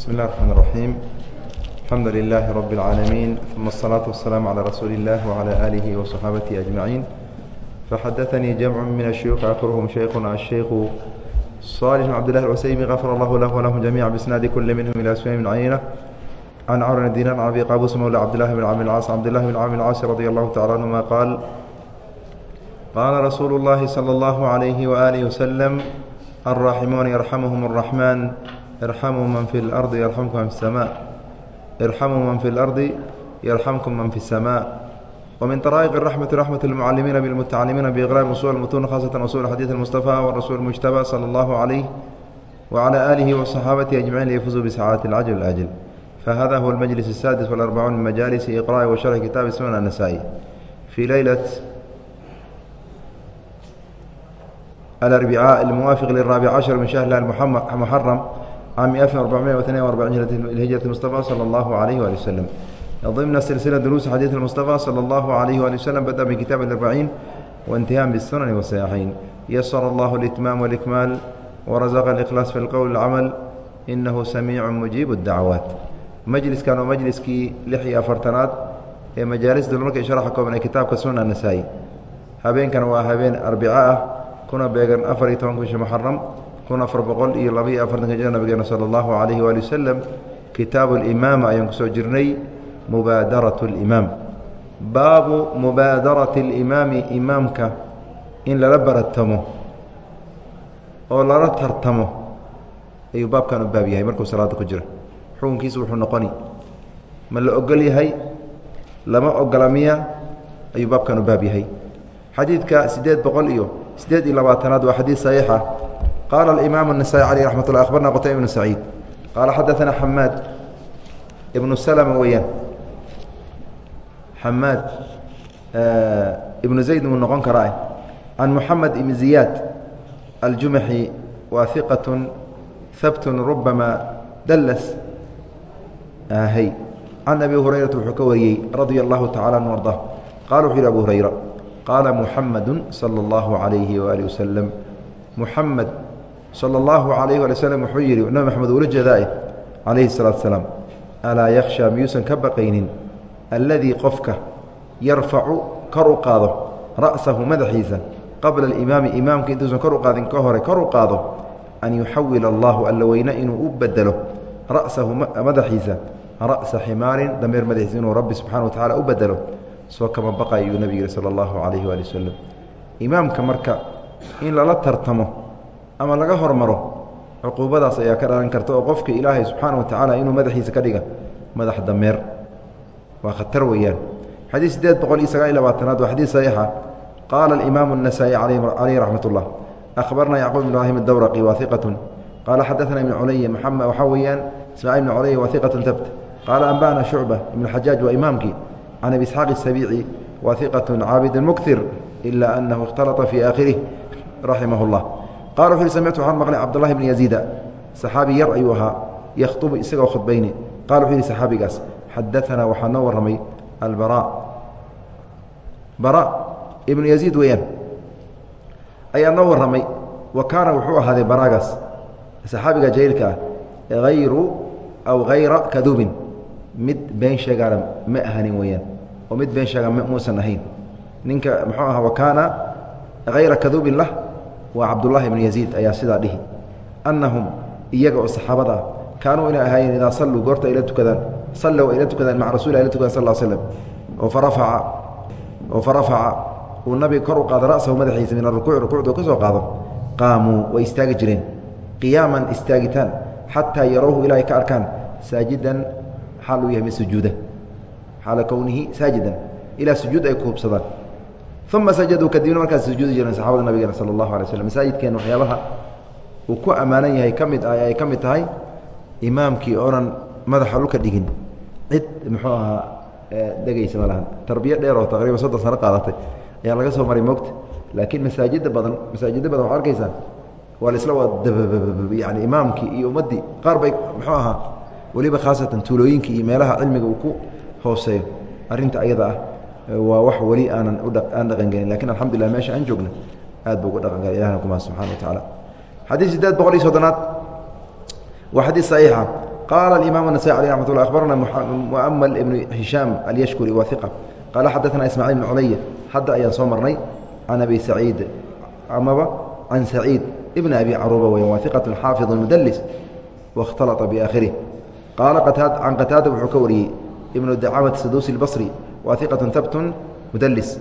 بسم الله الرحمن الرحيم الحمد لله رب العالمين ثم الصلاة والسلام على رسول الله وعلى آله وصحابته أجمعين فحدثني جمع من الشيوخ آخرهم شيخنا الشيخ صالح بن عبد الله العسيمي غفر الله له ولهم جميعا بإسناد كل منهم إلى سفيان بن عيينة عن عمرو بن دينار عن أبي قابوس مولى عبد الله بن عامر العاص عبد الله بن عامر العاص رضي الله تعالى عنهما قال قال رسول الله صلى الله عليه وآله وسلم الراحمون يرحمهم الرحمن ارحموا من في الأرض يرحمكم من في السماء ارحموا من في الأرض يرحمكم من في السماء ومن طرائق الرحمة رحمة المعلمين بالمتعلمين بإغراء أصول المتون خاصة أصول الحديث المصطفى والرسول المجتبى صلى الله عليه وعلى آله وصحابته أجمعين ليفوزوا بسعادة العجل الآجل فهذا هو المجلس السادس والأربعون من مجالس إقراء وشرح كتاب سنن النسائي في ليلة الأربعاء الموافق للرابع عشر من شهر المحرم عام 1442 الهجرة المصطفى صلى الله عليه وآله وسلم ضمن سلسلة دروس حديث المصطفى صلى الله عليه وآله وسلم بدأ من كتاب الأربعين وانتهاء بالسنن والصحيحين يسر الله الإتمام والإكمال ورزق الإخلاص في القول والعمل إنه سميع مجيب الدعوات مجلس كانوا مجلسكii lix iyo afartanaad ee majaalista markay sharaxa kooban ee kitaabka sunan nasaa-i habeenkan waa habeen arbico ah kuna beegan afar iyo tobanka bisha muxaram kun afar boqol iyo laba iyo afartanka jir nabigeena sala allahu calayhi waali wasalam kitaabu alimaama ayaan ku soo jirnay mubaadaratu alimaam baabu mubaadarati alimaami imaamka in lala baratamo oo lala tartamo ayuu baabkan u baab yahay markuu salaada ku jira xukunkiisu wuxuu noqoni ma la ogol yahay lama ogola ayuu baabkan u baab yahay. Xadiidka siddeed boqol iyo siddeed iyo labaatanaad waa xadiid saxiixa qaala alimaam النasaaئي caleyh raxmat ullah akhbarna qutayba ibnu saciid qaala xadaثana xamaad ibnu slma weeyaan xamaad ibnu zayd wuu noqon karaa can muxamed ibn ziyaad aljumaxi waa iqaة habt rubama dallas hy can abi hurayrata wuxuu ka wariyey radia allahu tacala an arda qala wuxuu yhi abu hurayra qaala muxamadu salى اllahu عalayhi waali wasalam muxamed salى اllahu عalayh wali wslm wuxuu yidhi nabi maxamed ula jeedaa calayhi الsalatu asalaam alaa yakhsha miyuusan ka baqaynin alladii qofka yarfacu kor u qaado ra'sahu madaxiisa qabla alimaami imaamka intuusan kor u qaadin ka hore kor u qaado an yuxawil allahu alla weyne inuu u bedelo ra'sahu madaxiisa ra'sa ximaarin dameer madaxiisa inuu rabbi subxana wa tacala u bedelo soo kama baqay ayuu nebigu yihi sala allahu calayhi waali wasalam imaamka marka in lala tartamo ama laga hormaro cuquubadaas ayaa ka dhalan karta oo qofka ilaahay subxaana wa tacaala inuu madaxiisa ka dhiga madax dameer waa khatar weeyaan xadiid siddeed boqol iyo sagaal iyo labaatanaad waa xadiid saxiixa qaala alimaamu النasaaئي calayhi raxmat ullah akhbarna yacquub ibn ibraahim adawraqi waa iqatun qaala xadaثana ibn culaya maxamed waxaa weeyaan ismaaciil ibn culaya waa iqatun tabt qaala anba'na shucba ibn xajaaj waa imaamkii can abi isxaaq الsabiici waa iqatun caabidun muktir ila anahu اkhtalطa fii aakhirih raximah اllah qala wuxu uhi samictu waxaan maqlay cabdullahi bni yaziida saxaabi yar ayuu ahaa yakhtubu isagoo khudbayni qala wuxuu yihi saxaabigaas xadaanaa waxaa noo warramay albara bara ibnu yaziid weeyaan ayaa noo warramay wa kaana wuxuu ahaaday baraagaas saxaabiga jahiilka ah hayru aw hayra kaduubin mid been sheegaana ma ahanin weeyaan oo mid been sheegaa muusan ahayn ninka muxuu ahaa wa kaana hayra kaduubin lah waa cabdullahi ibnu yaziid ayaa sidaa dhihi annahum iyaga oo saxaabada kaanuu inay ahaayeen idaa salluu goorta ayla tukadaan sallow ayla tukadaan maca rasul ayla tukadaan sal slm oo farafaca oo farafaca uu nabiga kor u qaado ra'sahu madaxiisa min arukuuci rukuucdu ka soo qaado qaamuu way istaagi jireen qiyaaman istaagitaan xataa yarawhu ilaahay ka arkaan saajidan xaal uu yahay mid sujuuda xaala kownihi saajidan ilaa sujuud ay ku hubsadaan uma sajaduu kadibna markaas sujuudi jireen saxabada nabigeena sala allahu alay slm masaajidkeena waxyaabaha uu ku ammaanan yahay ka mid ay ka mid tahay imaamkii oonan madaxa dhulka dhigin. Cid muxuu ahaa degaysa ma lahan. Dheer oo taqriban soddon sano qaadatay ayaa laga soo maray mogta laakiin masaajida badan masaajida badan waxad arkaysaa waa laisla wada yani imaamkii iyo ummaddii qaar bay muxuu ahaa weliba khaasatan tuulooyinkii iyo meelaha cilmiga uu ku hooseeyo. Arrinta ayada ah waa wax weli aanan aan dhaqangelin laakiin alxamdullah meesha aan joogna aad bu uga dhaqan galay ilahna kumaa subxana wa tacaala xadiid sideed boqol iyo soddonaad. Waa xadiid saxiixa. Qaala alimaam anasai aleyh raxmat ullah akhbarana muamal ibnu hishaam alyashkuri waa iqa qaala xadaana ismaaciil ibnu culaya hadda ayaan soo marnay can abi saciid amaba can saciid ibn abi caruuba weya waa iqatun xaafidun mudalis waاkhtalaa biaakhirih qaala can qataada wuxuu ka wariyey ibnu dacamat saduusi اlbasri waa iqaة habt mudlis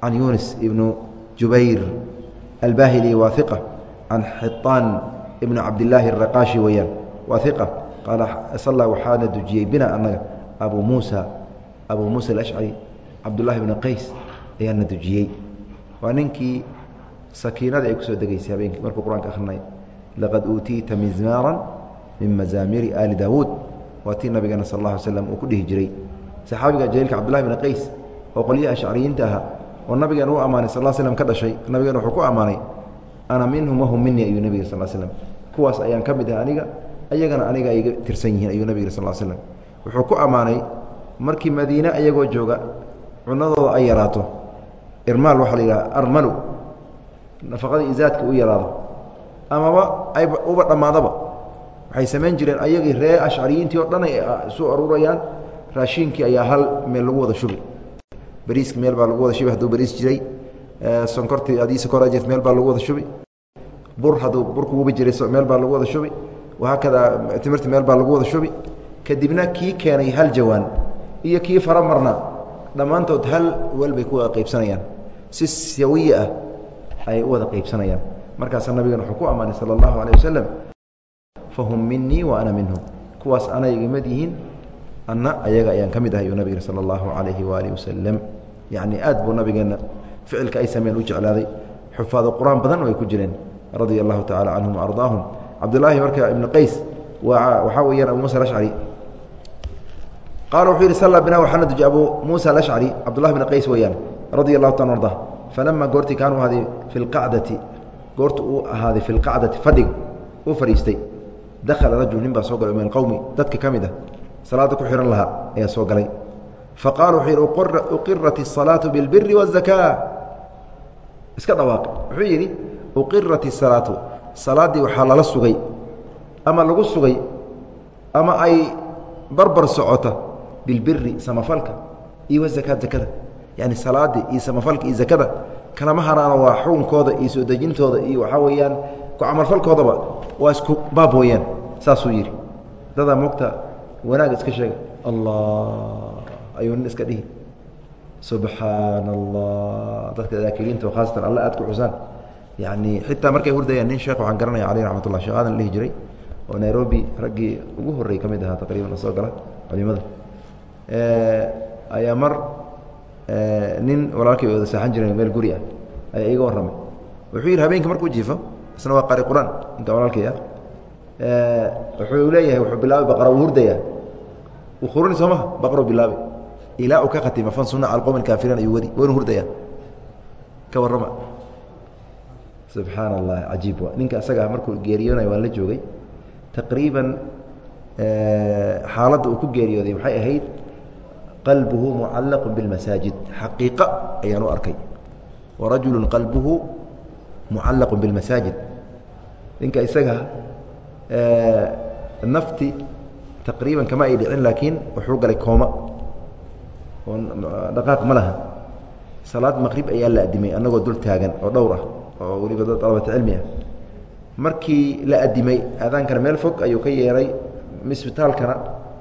can yunis ibnu jubayr albahili waa iqa can xiطaan ibn cabdilaahi الraqaashi weeyaan waa iqa qaala sallaa waxaana dujiyey bina annaga abu muusa abuu muusa alashcari cabdullahi bni qays ayaana dujiyey waa ninkii sakiinada ay ku soo degeysay habeenkii markuu qur-aanka akhrinay laqad uutiita mizmaaran min mazaamiri aali daawuud waa tii nabigeena sal alla alay slam uu ku dhihi jiray saxaabiga jaliilka cabdullahi bni qays oo qolyaha ashcariyiinta ahaa oo nabigeena u ammaanay sal slam ka dhashay nabigeena wuxuu ku ammaanay ana minhum wahum minii ayuu nebiga sal slm kuwaas ayaan ka mid ah aniga ayagana aniga ay iga tirsan yihiin ayuu nabig sal slm wuxuu ku ammaanay markii madiine ayagoo jooga cunadooda ay yaraato. Irmaal waxaa la yidhaha armalu nafaqada izaadka u yaraado. Amaba ay uba dhammaadaba waxay samayn jireen ayagii ree ashcariyiintii oo dhan ay isu aruurayaan raashiinkii ayaa hal meel lagu wada shubi. Bariiski meel baa lagu wada shubi hadduu bariis jiray. Sonkortii adii sokor jirt meel baa lagu wada shubi. Bur hadduu burkuguba jiray meel baa lagu wada shubi. Wahaakada timirta meel baa lagu wada shubi. Kadibna kii keenay hal jawaan iyo kii fara marna dhammaantood hal weel bay ku wada qaybsanayaan. Si sawiye ah ayay u wada qaybsanayaan. Markaasaa nabigan wuxuu ku ammaanay sala allahu alيh wasalam fahum minii wa ana minhum. Kuwaas ana igamid yihiin anna ayaga ayaan ka mid ahay uu nabig sala allahu calayhi waaalih wasalam yacni aad buu nabigeenna ficilka ay sameyen u jeclaaday. Xufaado qur'aan badan oo ay ku jireen radia allahu tacala canhum waardaahum cabdulaahi marka ibnu qays waxaa weeyaan abu musa alashcari qaala wuxuu yidhi salla bina waxaana duji abu muusa alashcari cabdullahi bn qays weeyaan radia allahu taala arda falama goortii kaanuu ahaaday fi lqacdati goorta uu ahaaday fi lqacdati fadhiga uu fadhiistay. Dakhala rajul nin baa soo galay min alqowmi dadka ka mid ah salaada ku xihan lahaa ayaa soo galay faqala wuxuu yidhi uqirat الsalaatu biاlbiri wالzakaa iska dhawaaqay wuxuu yidhi uqirat الsalaatu salaaddii waxaa lala sugay ama lagu sugay ama ay barbar socota bilbiri samafalka iyo wazakaat zakada yani salaaddii iyo samafalka iyo zakada kalama haraano waa xukunkooda iyo soo dejintooda iyo waxaa weeyaan ku camalfalkoodaba waa isku baab weeyaan saasuu yidhi dadaa mogta wanaag iska sheega allah ayuu nin iska dhihi. Subxaana allah dadka daakiriinta khaasatan alla aad ku xusaan yani xitaa markay hurdayaan nin sheekh waxaan garanaya caleyh raxmat ullah sheekh aadan la dhihi oo nairobi raggii ugu horrey ka mid ahaa taqriiban oo gala culimada. Ayaa mar nin walaalkay wada saaxan jiray meel guri ah ayaa iiga warramay. Wuxuu yidhi habeenkii markuu jiifo isna waa qari qur'aan ninka walaalkay ah. Wuxuu leeyahay wuxuu bilaabay baqara uu hurdayaa khuruni soo maha baqaruu bilaabay ilaa uu ka khatima fansuna cala qowmi kaafiriin ayuu wadi. Waynu hurdayaa. Ka warrama. Subxaan allah cajiib wa ninka asagaa markuu geeriyoonayo waan la joogay. Taqriiban xaaladda uu ku geeriyooday waxay ahayd qalbuhu mucallaqu biاlmasaajid xaqiiqa ayaan u arkay. Warajulu qalbuhu mucallaqu biاlmasaajid ninka isaga nafti taqriiban kama ay dhicin laakiin wuxuu galay kooma oo dhaqaaq ma laha salaad maqrib ayaa la adimay annagoo dul taagan oo dhowr ah oo weliba dad dalabata cilmi ah markii la adimay aadaankana meel fog ayuu ka yeeray isbitaalkana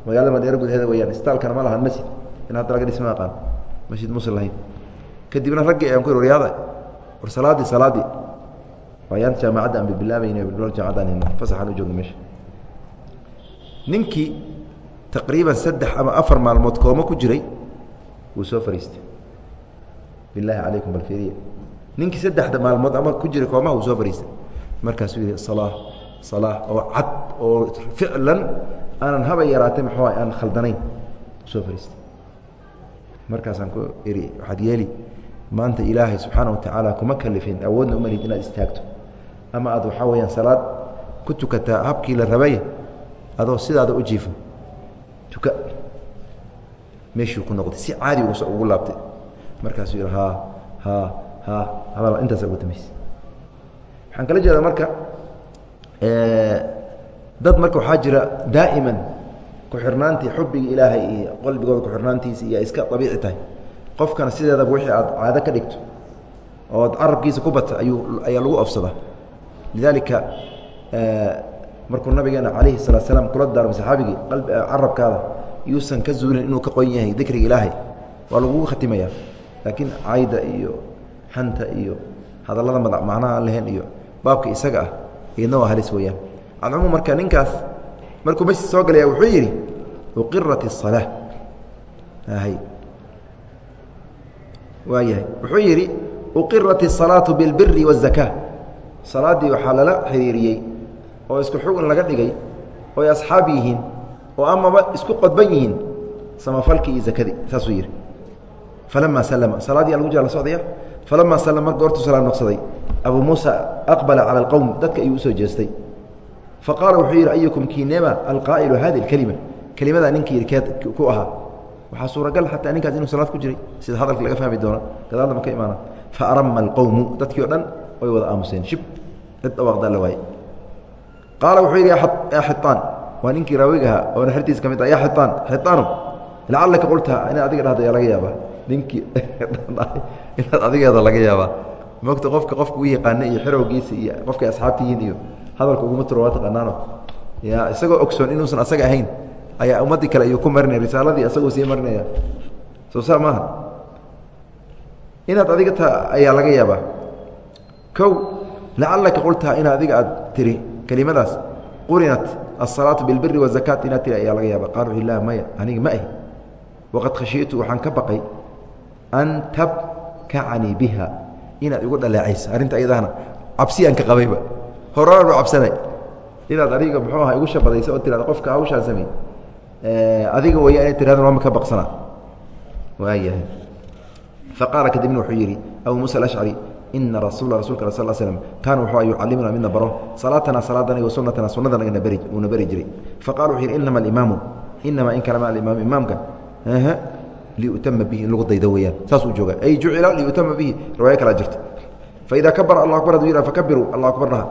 magaalada madheero gudaheeda weyaan isbitaalkana ma lahan masjid in hadda laga dhisma aqaan masjid musil lahayn kadibna raggii ayaan ku yhi waryaada war salaaddii salaaddii waayaan jaamacadda aan bibilaabayna bilbil jaamacadaan fasaxaan u joogna meesha ninkii taqriiban saddex ama afar maalmood kooma ku jiray wuu soo fariistay. Bilaahi calaykum balfiriya ninkii saddexda maalmood ama ku jiray koomaha wuu soo fariistay. Markaasuu yihi salaa salaa oo cad oo ficlan aanan haba yaraatay maxaa aan khaldanayn. Soo fariistay. Markaasaan ku ihi waxaad yeeli maanta ilaahay subxaana wa tacaala kuma kalifin awoodna umalid inaad istaagto. Ama aad waxaa weyaan salaad ku tukataa habkii la rabay adoo sidaada u jiifo tuka. Meeshuu ku noqday si caadi ugu laabtay. Markaasuu yidhi ha ha ha hadal intaasa ugu dambaysa waxaan kala jeedaa marka dad marka waxaa jira daa'iman ku-xirnaantii xubbiga ilaahay iyo qalbigooda ku-xirnaantiisa iyo iska abiici tahay. Qofkana sideedaba wixii aad caado ka dhigto ood carabkiisa ku bata ayuu ayaa lagu ofsadaa lidaalika markuu nabigeena calayhi salaa slaam kula daarmay saxaabigii carabkaada yuusan ka zuulin inuu ka qoyan yahay dikriga ilaahay waa lagugu khatimayaa laakiin cayda iyo xanta iyo hadallada mada macnaha aan lahayn iyo baabka isaga ah iyadna waa halis weeyaan alcumuum marka ninkaas markuu masjid soo galaya wuxuu yidhi uqirat الصalaa hay waayahay wuxuu yidhi uqirat الصalaaةu biاlbiri والzaka salaaddii waxaa lala xiriiriyey oo isku xugun laga dhigay oo ay asxaab yihiin oo amaba isku qodban yihiin samafalkii iyo zakadii saasuu yidhi. Falamaa salama salaadii a lagu jira la socdaya falamaa salama marka goortuu salaam noqsaday abuu muusa aqbala cala alqowm dadka ayuu u soo jeestay. Fa wuxuu yidhi ayukum kinema alqaa'ilu hadi alkelima kelimadaa ninkii keed ku ahaa. Waxaa suuragal xataa ninkaas inuu salaad ku jiray sida hadalka laga fahmi doono gadaalda ma ka imaana fa arama alqowmu dadkii o dhan way wada aamuseen. Shib cid dhawaaqdaa la waaye qaala wuxuu yidhi ya xiطaan waa ninkii raawigahaa oo naxirtiisa ka mid ah ya xiطaan xiطaano lacalaka qultaha inaad adiga dhahdo ayaa laga yaabaa ninkii inaad adigeeda laga yaabaa mogta qofka qofka u yaqaana iyo xerowgiisa iyo qofkay asxaabtiyiin iyo hadalka uguma turo waa taqaanaano ya isagoo ogsoon inuusan asaga ahayn ayaa ummaddii kale ayuu ku marinaya risaaladii asaguu sii marinaya soo saa maaha inaad adiga ta ayaa laga yaabaa kow lacalaka qultaha in adiga aad tiri kelimadaas qurinat asalaatu bilbiri wazakaat inaad tiri ayaa laga yaaba qaal wuxu lah maya aniga ma ahi. Waqad khashiitu waxaan ka baqay an tabkacanii biha. Inaad igu dhaleecayso arrinta ayadahana cabsi aan ka qabayba horaan ba cabsanay. Inaad adiga muxuu aha igu shabadayso oo tirahda qofka hawshaan samey adiga waya inay tirahdan waama ka baqsanaa. Waayahay faqaala kadibna wuxuu yidhi abuu muusa alashcari ina rasuula rasulka sal slm kaana wuxuu yucallimuna midna baro salaatanaa salaadana wa sunatana sunadana beri uuna beri jiray. Faqala wuxuu yidhi inama alimaamu inamaa in kalama alimaam imaamka liutama bihi in lagu daydo weyaan saasuu jooga ay jucila liutama bihi riwaayo kalaa jirta. Faida kabara allah akbar haduu yihah fakabiruu allah akbar dhaha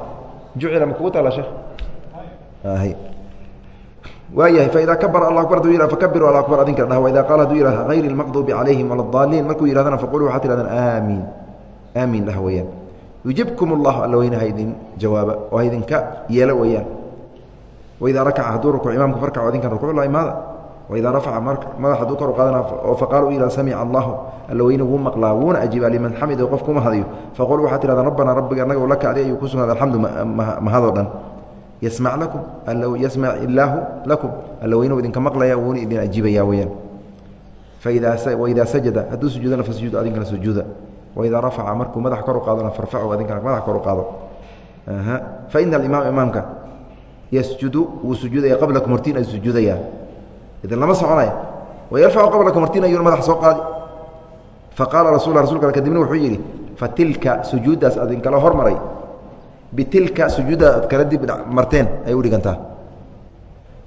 jucila makugu taala sheekh waayahay faida kabara allah akbar haduu yihah fakabiruu allah akbar adinka dhaha waida qaala haduu yihah hayri اlmaqduubi calayhim wala اdaaliin markuu yihahdana faquluu waxaa tihahdaan aamiin aamiin dhaha weeyaan. Yujibkum اllahu alla weyne ha idin jawaaba oo ha idinka yeelo weeyaan. Waidaa rakaca hadduu rukuuc imaamku farkaco adinkan rukuuc la imaada. Waidaa rafaca madax hadduu kor u qaadana oo faqaala u yihah samica allahu alla weyne wuu maqlaa wuuna ajiibaa liman xamido qof kuma hadayo faqul waxaa tihahdaan rabbana rabbiga annaga u laka adi ayuu ku sugnaada alxamdu mahadoo dhan. Yasmac lakum yasmac illaahu lakum alla weyne idinka maqlaya wuuna idin ajiibaya weyaan waidaa sajada hadduu sujuudana fasujuudu adinkana sujuuda waidaa rafaca markuu madax kor u qaadona farfacu adinkana madax kor u qaado faina alimaam imaamka yasjudu wuu sujuudaya qablakum hortiin ayuu sujuudayaa idin lama soconaya wayarfacu qablakum hortiin ayuuna madax soo qaadi faqaala rasul rasulka kadibna wuxuu yidhi fatilka sujuuddaas adinkala hormaray bitilka sujuudda ad kala dib marteen ay u dhigantaa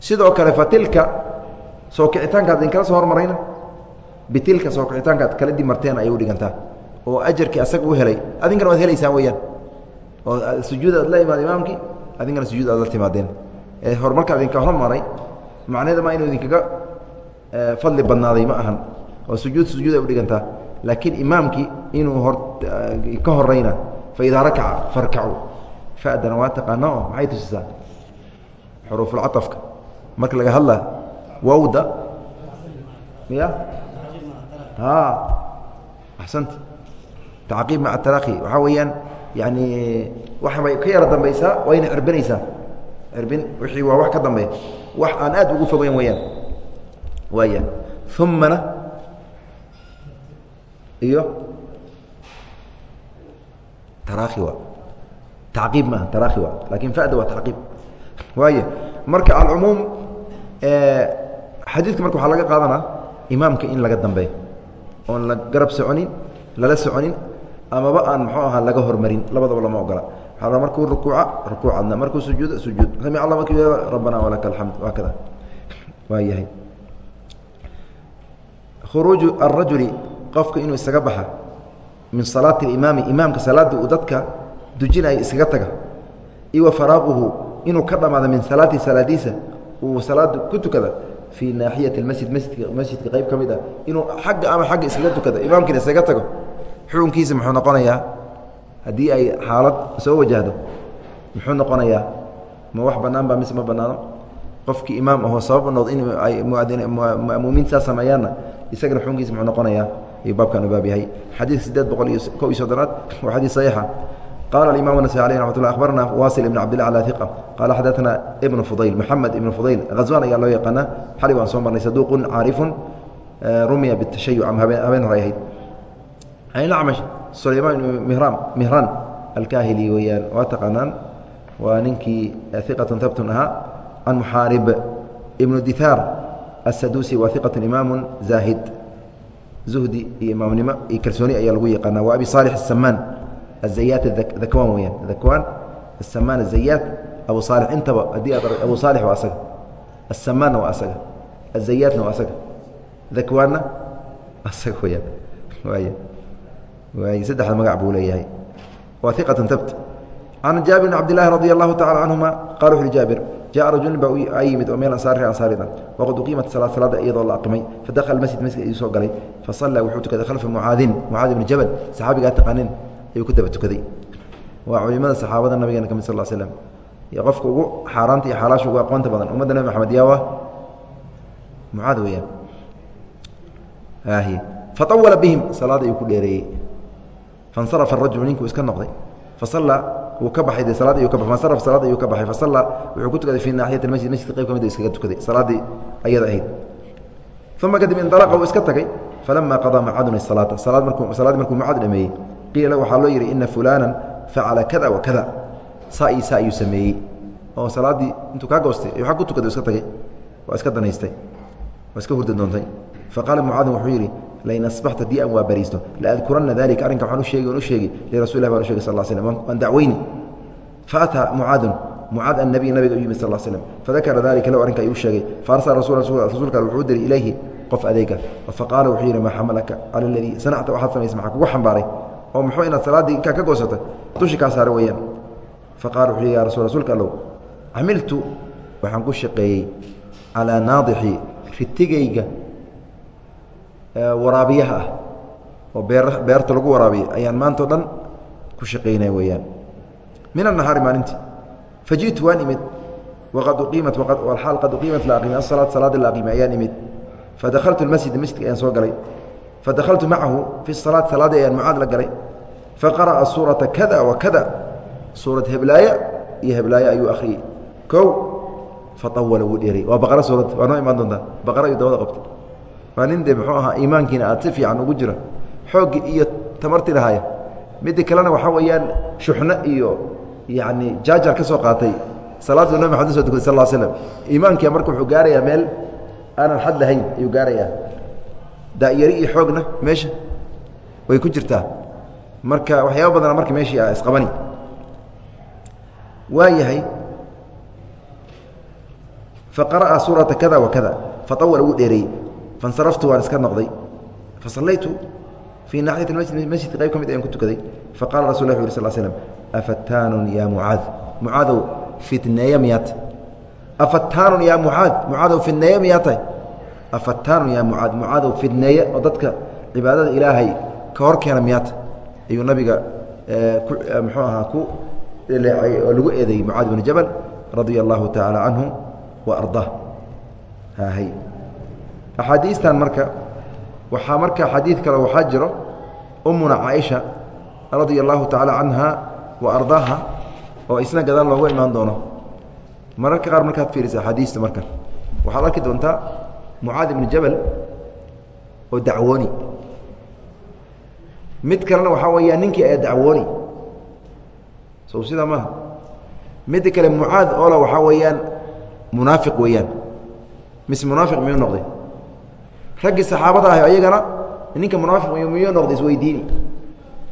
sidoo kale fatilka soo kicitaanka ad idinkala soo hormarayna bitilka soo kicitaanka ad kala dib marteen ayay u dhigantaa oo ajarkii asaga u helay. Adinkana waad helaysaan weyaan oo sujuud aad la imaada imaamkii adinkana sujuud aad la timaadeen. Ee horumarka idinka hormaray macneeda ma inuu idinkaga fadli badnaaday ma ahan. Oo sujuud sujuud ay udhigantaa laakiin imaamkii inuu ka horayna faidaa rakaca farkacu fadana waa taqaana oo maxay tusisaa? Xuruufulcaطafka marka laga hadla wawda. Ya a axsanta tacqiib maca taraqi waxaa weeyaan yani waxbay ka yaro dambaysaa wayna cirbinaysaa cirbin wixii waa wax ka dambeeya wax aan aad ugu fogeyn weyaan waaya umana iyo taraki waa taqiib maaha taraki waa laakiin fada waa taqiib waaya marka alcumuum xadiidka marka waxaa laga qaadanaa imaamka in laga dambeeyo oon la garab soconin lala soconin amaba aan muxuu ahaa laga hormarin. Labadaba lama ogola. Waxaa markuu rukuuca rukuucadna markuu sujuuda sujuud. Samic allah yihahdo rabbana walaka alxamd waa kada waa yahay. Khuruuju arajuli qofka inuu isaga baxa min salaati اlimaami imaamka salaada uu dadka dujinaya iskaga taga. Iyo faraaquhu inuu ka dhamaado min salaati salaadiisa uu salaada ku tukada fii naaxiyati masjid masjidka masjidka qayb ka mid ah. Inuu xagga ama xagga iskaga tukado imaamkiina isaga tago xukunkiisa muxuu noqonayaa haddii ay xaalad soo wajahdo muxuu noqonayaa ma wax bannaan baa mise ma bannaano qofkii imaam ahoo sabab u noqdo in ay ma'muumiinta saa sameeyaanna isagana xukunkiisa muxuu noqonayaa ayuu baabkan u baab yahay xadiidka siddeed boqol iyo kow iyo soddonaad waa xadiid saxiixa qala imam النسي alيه رamat ه abarna wasil ibn cabdillah alى iq qala xadaثna ibn fudayl moxamed ibn fudayl hazwan ayaa loo yaqaana xali waan soo marnay saduq caarifu rumiya bالtashayuc ama habeen hore ahayd acmash sulaymaan mihran alkaahili weyaan waa taqaanaan waa ninkii iqatun habtun ahaa can muxaarib ibnu dihaar asaduusi waa iqatun imaamu zaahid zuhdi iyo imaamnimo iyo kalsooni ayaa lagu yaqaanaa waa abi saalix asamaan azayaat dakwaan weyaan dakwaan asamaan azayaat abu saalix intaba haddii aad abu saalix waa asaga asamaanna waa asaga azayaatna waa asaga dakwaanna asaga weyaan saddexda magac buu leeyahay waa iqatan tabt can jaabir cabd lahi radi allahu tacala canhuma qala wuxu jaabir jaءa rajulin baa yimid oo meel ansaari ansaarida waqad uqiimat salaa salaada iyadoo la aqimay fadakla masjid masjid ayuu soo galay fasallaa wuxuu tukaday khalfa mucaadin mucaad ibni jabal saxaabigaa taqaanin ayuu ku daba tukaday waa culimada saxaabada nabigeena ka mid sal slm qofka ugu xaaraanta iyo xalaasha ugu aqoonta badan ummadda nabi maxamed yaa wa mucaad weyaan faawala bihim salaada ayuu ku dheereeyey faاnsarafa arajulu ninkuu iska noqday fasallaa wuu ka baxay salaad ayuu ka baxay fansarafa salaad ayuu ka baxay fasallaa wuxuu ku tukaday fii naaxiyati masjid masjidka qayb ka mid iskaga tukaday salaaddii ayada ahayd uma kadib indalaqa uu iska tagay falama qadaa mucaadun isalaata salaad markuu salaaddii markuu mucaad dhameeyey qiila waxaa loo yidhi ina fulana facala kada wa kada saa iyo saa ayuu sameeyey oo salaaddii intuu kaa goostay ayuu ag ku tukaday iska tagay waa iska danaystay waa iska hurda doontay faqaala mucaadin wuxuu yidhi lain asbaxta haddii aan waa bariisto laadkuranna dalika arrinka waxaan u sheegi on u sheegi lirasul lah baan u shegay sal slm waan dacweyni faataa mucaadun mucaad annabiy nabiga u yimid sal slm fadakara dalika low arrinka ayuu sheegay faarsala rasuulka wuxuu diray ilayhi qof adeega faqaala wuxuu yidhi maa xamalaka cala aladii sanacta waxaad samaysay maxaa kugu xambaaray oo muxuu inaad salaaddii inkaa ka goosato dushi kaa saara weeyaan faqala wuxuu ya rasul rasuulka allow camiltu waxaan ku shaqeeyey calaa naadixi ritigayga waraabiyaha ah. Oo beer beerta lagu waraabiya ayaan maanta dhan ku shaqaynaya weeyaan. Min annahaari maalintii. Faji'tu waan imid. Waqad uqiimat walaal qad uqiimat la aqimay asalaat salaadii la aqimay ayaan imid. Fadahaltu masjid masjidka ayaan soo galay. Fadahaltu macahu fi salaat salaaddii ayaan mucaad la galay. Faqara'a suurata kada wa kada. Suurad heblaaya iyo heblaaye ayuu akhriyey. Kow faawala wuu dheeray. Waa baqara suurad waa noo imaan doontaa? Baqara ayuu dabada qabtay waa nin dee muxuu ahaa iimaankiina aad si fiican ugu jira. Xooggii iyo tamartii lahaaya midda kalena waxaa weeyaan shuxno iyo yacni jaajar ka soo qaatay. Salaaddu nabi maxamed so tukatay sal slam iimaankia marka wuxuu gaarayaa meel aanan xad lahayn ayuu gaarayaa. Da'yari iyo xoogna meesha way ku jirtaa. Marka waxyaaba badana marka meeshii a isqabani. Waa yahay faqara'a suurata kada wa kada faawala wuu dheereeyey faاnsaraftu waan iska noqday fasallaytu fii naaxiyati masjid masjidka qayb ka mid ayaan ku tukaday faqala rasul lah uri sal slm afataanun ya mucaad mucaadow fitneeya miyaata afataanun ya mucaad mucaadow fidneeya miyaa tahay afataanun ya mucaad mucaadow fidneeya oo dadka cibaadada ilaahay ka hor keena miyaata ayuu nabiga muxuu ahaa ku leecay oo lagu eedeeyey mucaad bn jabal radia allahu tacaala canhu wa ardaa hay axaadiistan marka waxaa marka xadiid kale waxaa jiro umuna caaisha radia allahu tacaala canha wa ardaaha oo isna gadaal looga imaan doono. Mararka qaar markaad fiirisa axaadiista marka. Waxaad arki doontaa mucaad ibnu jabal oo dacwooni. Mid kalena waxaa weeyaa ninkii ee dacwooni. Sow sidaa maaha midda kale mucaad oola waxaa weeyaan munaafiq weeyaan. Mise munaafiq miyuu noqday raggii saxaabada ah ayagana ninka munaafiq miyuu noqday isweydiini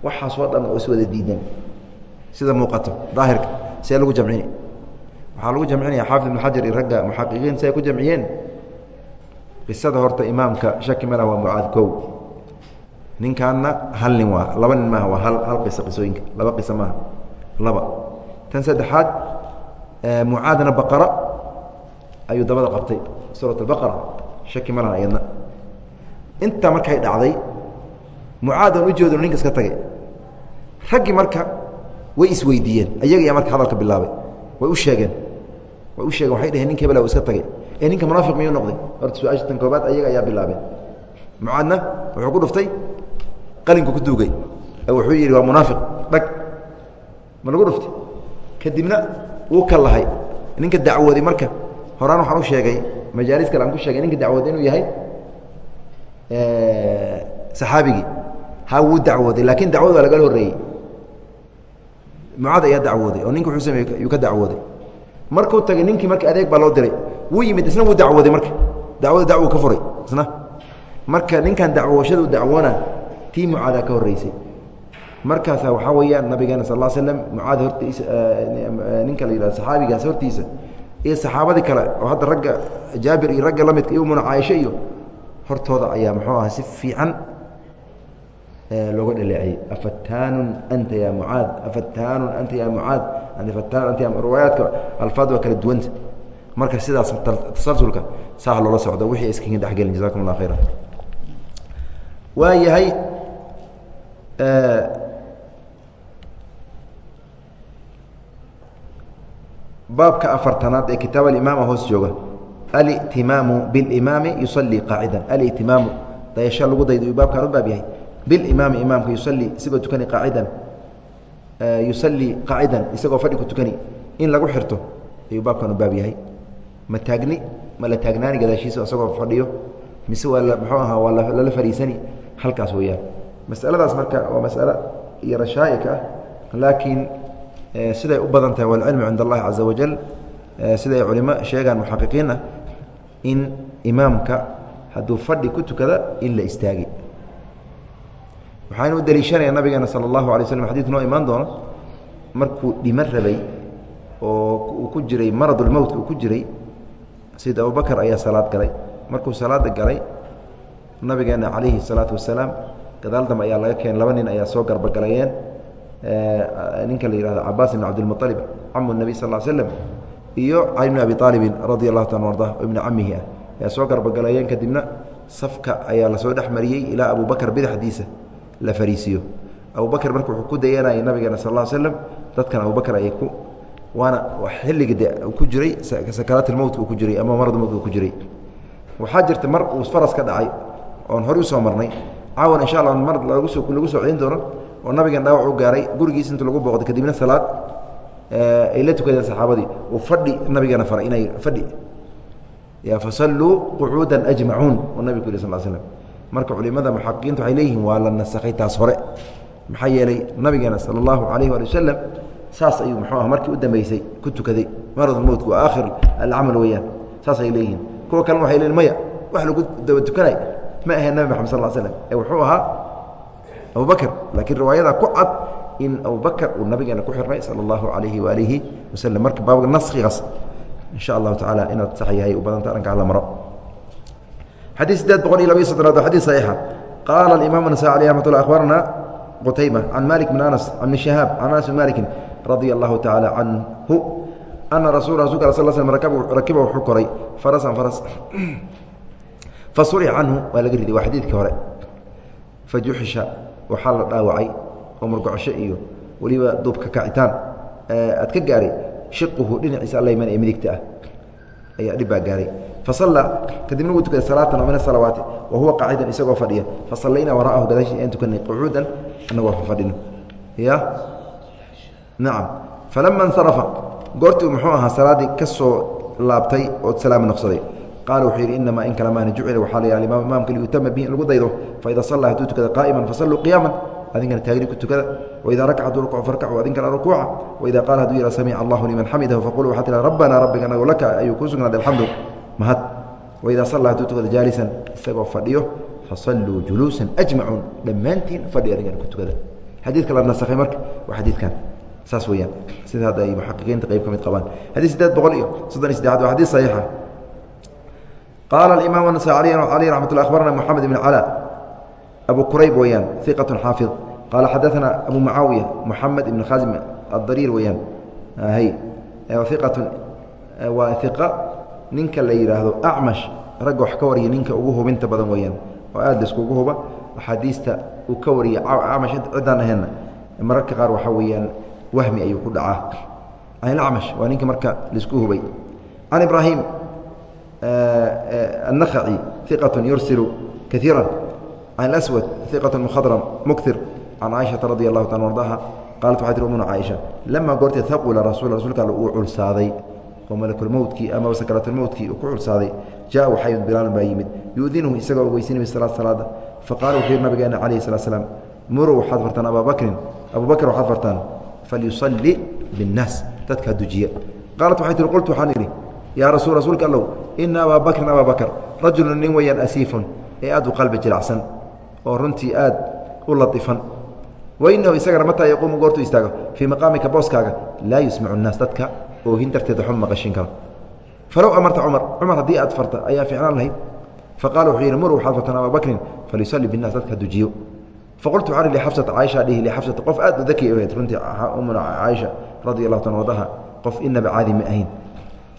waxaasoo dhan oo iswada diidan. Sida muuqato daahirka see lagu jamcini. Waxaa lagu jamcinaya xaafid ibn xajar iyo ragga muxaqiqiin si ay ku jamciyeen. Qisada horta imaamka shaki ma lah waa mucaad kow. Ninkaanna hal nin waa laba nin maaha waa hal hal qiso qisooyinka laba qiso maaha laba. Tan saddexaad mucaadna baqara ayuu dabada qabtay suurat albaqara shaki ma lahan intaa markay dhacday mucaad aan u jeedo ninka iska tagay. Raggii marka way isweydiiyeen ayaga marka hadalka bilaabay. Way u sheegeen. Way u sheegeen waxay dhaheen ninka hebela iska tagay. Ee ninka munaafiq miyuu noqday? Horta su'aasha tan koobaad ayaga ayaa bilaabeen mucaadna wuxuu ku dhuftay qalinku ku duugay. Wuxuu yidhi waa munaafiq dhag. Ma lagu dhuftay? Kadibna wuu ka lahay. Ninka dacwooday marka horaan waxaan u sheegay majaalis kale aan ku sheegay ninka dacwooday inuu yahay saxaabigii ha wuu dacwooday laakiin dacwad waa lagala horreeyey. Mucaad ayaa dacwooday oo ninka wuxuu sameeyey yuu ka dacwooday. Markuu tagay ninkii marka adeeg baa loo diray. Wuu yimid isna wuu dacwooday marka. Dacwada dacwuu ka furay isna. Marka ninkan dacwooshadu dacwoona tii mucaadaa ka horreysay. Markaasa waxaa weeyaan nabigeena sal l slam mucaad hortiisa ninka la yidhahdo saxaabigaas hortiisa iyo saxaabadii kale oo hadda ragga jaabir iyo ragga la iyo umuna caaisho iyo hortooda ayaa muxuu aha si fiican looga dhaleeciyey afataanun anta ya mucaad afataanun anta ya mucaad ataan anta riwaayaadka alfaad waa kala duwanta. Marka sidaas tasalsulka saa loola socdo wixii iskaga dhexgelin jazakum allah khayra waa yahay baabka afartanaad ee kitaab alimaama hoos jooga altimaamu bilimaami yusalii qaacida altimaamu dayasho lagu daydo baabkan u baab yahay. Bilimaami imaamka yusalii isagoo tukani qaacidan. Yusalii qaacidan isagoo fadhi ku tukani. In lagu xirto ayuu baabkan u baab yahay. Ma taagni ma la taagnaani gadaashiisa isagoo fadhiyo? Mise waa la muxuu ahaa waa lala fadhiisani? Halkaas weeyaan. Masaladaas marka waa masalo iyo rashaa'ika ah laakiin siday u badan tahay walcilmu cind allahi caza wajal siday culimo sheegaan muxaqiqiin ah in imaamka hadduu fadhi ku tukada in la istaagi. Waxaynu u deliishanaya nabigeena sala allahu alay slm xadid noo imaan doono. Markuu dhiman rabay oo uu ku jiray maradulmowt uu ku jiray sayid abubakar ayaa salaad galay. Markuu salaada galay nabigeena calayhi salaatu wasalaam gadaal dambe ayaa laga keenay. Laba nin ayaa soo garbagalayeen ninka la yihahdo cabaas ibn cabdilmualib camu nebi sal l slem iyo cali bn abi aalibin radi allahu taala arda oo ibni camihi ah. Ayaa soo garbagalayeen kadibna safka ayaa la soo dhex mariyey ilaa abubakar bidaxdiisa la fariisiyo. Abubakr marka wuxuu ku dayanayay nabigeena sal l slem dadkan abubakr ayay ku waana xilliga de ku jiray sakaraatmowtka uu ku jiray ama maradmowtka uu ku jiray. Waxaa jirta mar uu faras ka dhacay oon hore u soo marnay. Caawan insha alla mar lagu soo celin doono oo nabigan dhaawac u gaaray gurigiis inta lagu booqday kadibna salaad ay la tukadeen saxaabadii fadhi nabigeena faray inay fadhi. Fasalluu qucuuda ajmacuun uu nabig ku yih sal slm marka culimada muxaqiqiinta waxay leeyihiin waa la nasakhay taas hore. Maxaa yeelay nabigeena sala allahu calayh waali wasalam saas ayuu muxuu ah markii u dambeysay ku tukaday. Maradulmowtku waa aakhir alcamal weeyaan. Saas ay leeyihiin. Kuwa kalena waxay leeyihiin maya wax lagu daba tukanay ma aheen nabi maxamed sal slam ee wuxuu ahaa abubakr laakiin riwaayada ku cad in abubakr uu nabigeena ku xirnay sal اllahu alayhi waalihi waslm marka baabga naskigaas in sha allahu tacaala inaad sax yahay u badanta arrinka hala maro. Xadiid sideed boqol iyo laba soddonaad waa xadiid saxiixa. Qaala alimaam nasaai alayh raxmat ullah qutayma can malik bin anas can bni shahaab can anas bin malikin radia allahu tacaala canhu ana rasul rasulka al sl slm rakiba wuxuu koray farasan faras fa canhu waa laga riday waa xadiidkii hore. Fajuxisha waxaa la dhaawacay oo murgocosho iyo weliba duubka kacitaan aad ka gaaray shiquhu dhinaciisa allayman ee midigta ah ayaa dhib baa gaaray. Fasalla kadibna wuu tukaday salaatan oo min asalawaati wa huwa qaacidan isagoo fadhiya. Fasallaynaa wara'ahu gadaashii aan tukanay qucuudan annagoo fadhino. Ya? Nacam falama insarafa goortii muxuu ahaa salaaddii ka soo laabtay oo salaam noqsaday. Qaala wuxuu yidhi inamaa in kale maana jucila waxaa la yidhaha imaamka liyutama bihi in lagu daydo faida sallaa hadduu tukada qaa'iman fasalluu qiyaaman adinkana taagdi ku tukada waidaa rakca hadduu rukuc farkacu adinkana rukuuca waidaa qaala haduu yidha samica allahu liman xamidahu faqul waxaa tidhaha rabbanaa rabbiga nagu laka ayuu kuu sugnaaday alxamdu mahad. Waidaa sallaa hadduu tukada jaalisan isagoo fadhiyo fasalluu juluusan ajmacuun dhammaantiin fadhi adinkana ku tukada. Xadiidka la nasakhay marka waa xadiidkan. Saas weyaan sida hadda ay muxaqiqiinta qayb ka mid qabaan. Xadiis saddeed boqol iyo soddon iyo saddexaad waa xadiis saxiixa. Qaala alimaam anasai alي alي raxmat ullah akhbarana moxamed ibn calaa abu qurayb weeyaan iqatun xaafid qaala xadaثana abu mucaawiya moxamed ibn khazim adariir weeyaan hy iqat waa iqa ninka la yidhaahdo acmash ragga wax ka wariya ninka ugu hubinta badan weeyaan oo aada laiskugu huba axaadiista uu ka wariyay acmash ciddaan aheenna mararka qaar waxaa weeyaan wahmi ayuu ku dhacaa an acmash waa ninka marka laisku hubay can ibraahim النخعي ثقة يرسل كثيرا عن الأسود ثقة مخضرم مكثر can caaishata radi allahu ta ardaha qaalat waxay tir umuna caaisha lamaa goortee haqula rasul rasuulka all uu culsaaday oo malakulmowdkii amaba sakaraatulmowdkii uu ku culsaaday jaa waxayun bilaalan baa yimid yudinuhu isagoo ogeysinayay salaad salaada faqaala wuxuu yihi nabigeena calayhi salaa slaam muruu waxaad fartaan ababakrin abubakr waxaad fartaan falyusalli binnaas dadka dujiya qaalat waxay tihi qultu waxaan idhi yaa rasul rasuulka allow ina abaa bakrin abaa bakr rajulu nin weyaan asiifun ee aad u qalbi jilacsan oo runtii aad u latifan wainahu isagana mataa yaquumu goortuu istaago. Fii maqaamika booskaaga laa yusmacu nnaas dadka oohin darteed waxba maqashin karo falow amarta cumar cumar haddii aad farta ayaa fiicnaan lahayd. Faqala wuxuu yidhi mur waxaad fartaan abaa bakrin falyusalli binnaas dadka dujiyo faqultu waxaan lixafsata caaisha dhihi lixafsata qof aad u dakiy ahayd runtii umuna caaisha radi allahu taala wadaha qof inaba caadi ma ahayn.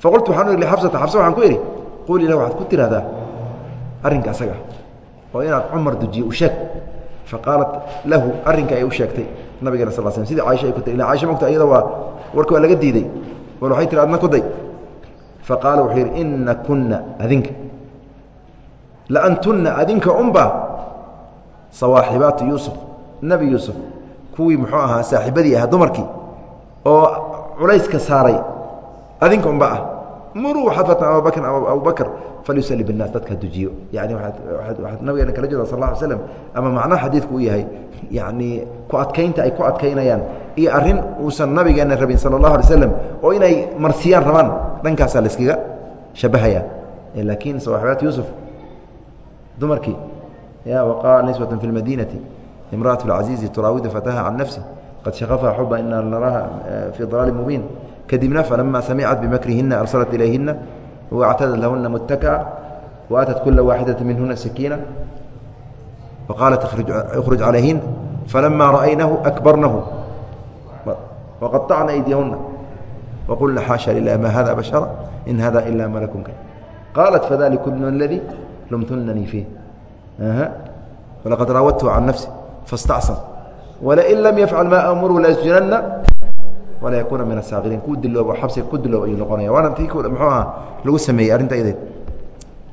Faqultu waxaan ihi lixafsata xafsa waxaan ku idhi quulii lah waxaad ku tidhahdaa arrinka asaga oo inaad cumar dujiyo u sheeg faqaalat lahu arinka ay u sheegtay nabigeena sal sl sidii caaisha ay ku tiri caaisha mogta iyada waa warka waa laga diiday bal waxay tihi adna ku day. Faqaala wuxuu yidhi ina kunna adinka laantunna adinka unba sawaaxibaatu yuusuf nebi yuusuf kuwii muxuu ahaa saaxiibadii ahaa dumarkii oo culayska saaray adinka unba ah muruu waxaad fartaan ababakrin abubakr falyusali binaas dadka dujiyo yani waaad nabigeena kala jeeda sal lla alay slam ama macnaha xadiidku uu yahay yani ku adkaynta ay ku adkaynayaan iyo arrin uusan nabigeena rabin sala allahu alay slam oo inay marsiyaan rabaan dhankaasaa layskaga shabahaya laakiin sawaaxibaat yuusuf dumarkii ya waqaala niswat fi lmadiinati imraأaة اlcaziizi turaawidu fataha can nafsi qad shakafa xuba ina naraha fii dalaali mubiin kadibna falama samicad bimakrihina arsalat ilayhina واعتدت لهن متكأ وأتت كل واحدة منهن سكينة وقالت اخرج عليهن فلما رأينه أكبرنه وقطعن أيديهن وقلن حاشا لله ما هذا بشرا إن هذا إلا ملك كريم قالت فذلكن الذي لمتنني فيه أه. ولقد راودته عن نفسي فاستعصم ولئن لم يفعل ما أمره ليسجنن walaa yakuuna min asaakiriin ku diloob xabsiga ku diloob ayuu noqonaya waana tii muxuu ahaa lagu sameeyey arrinta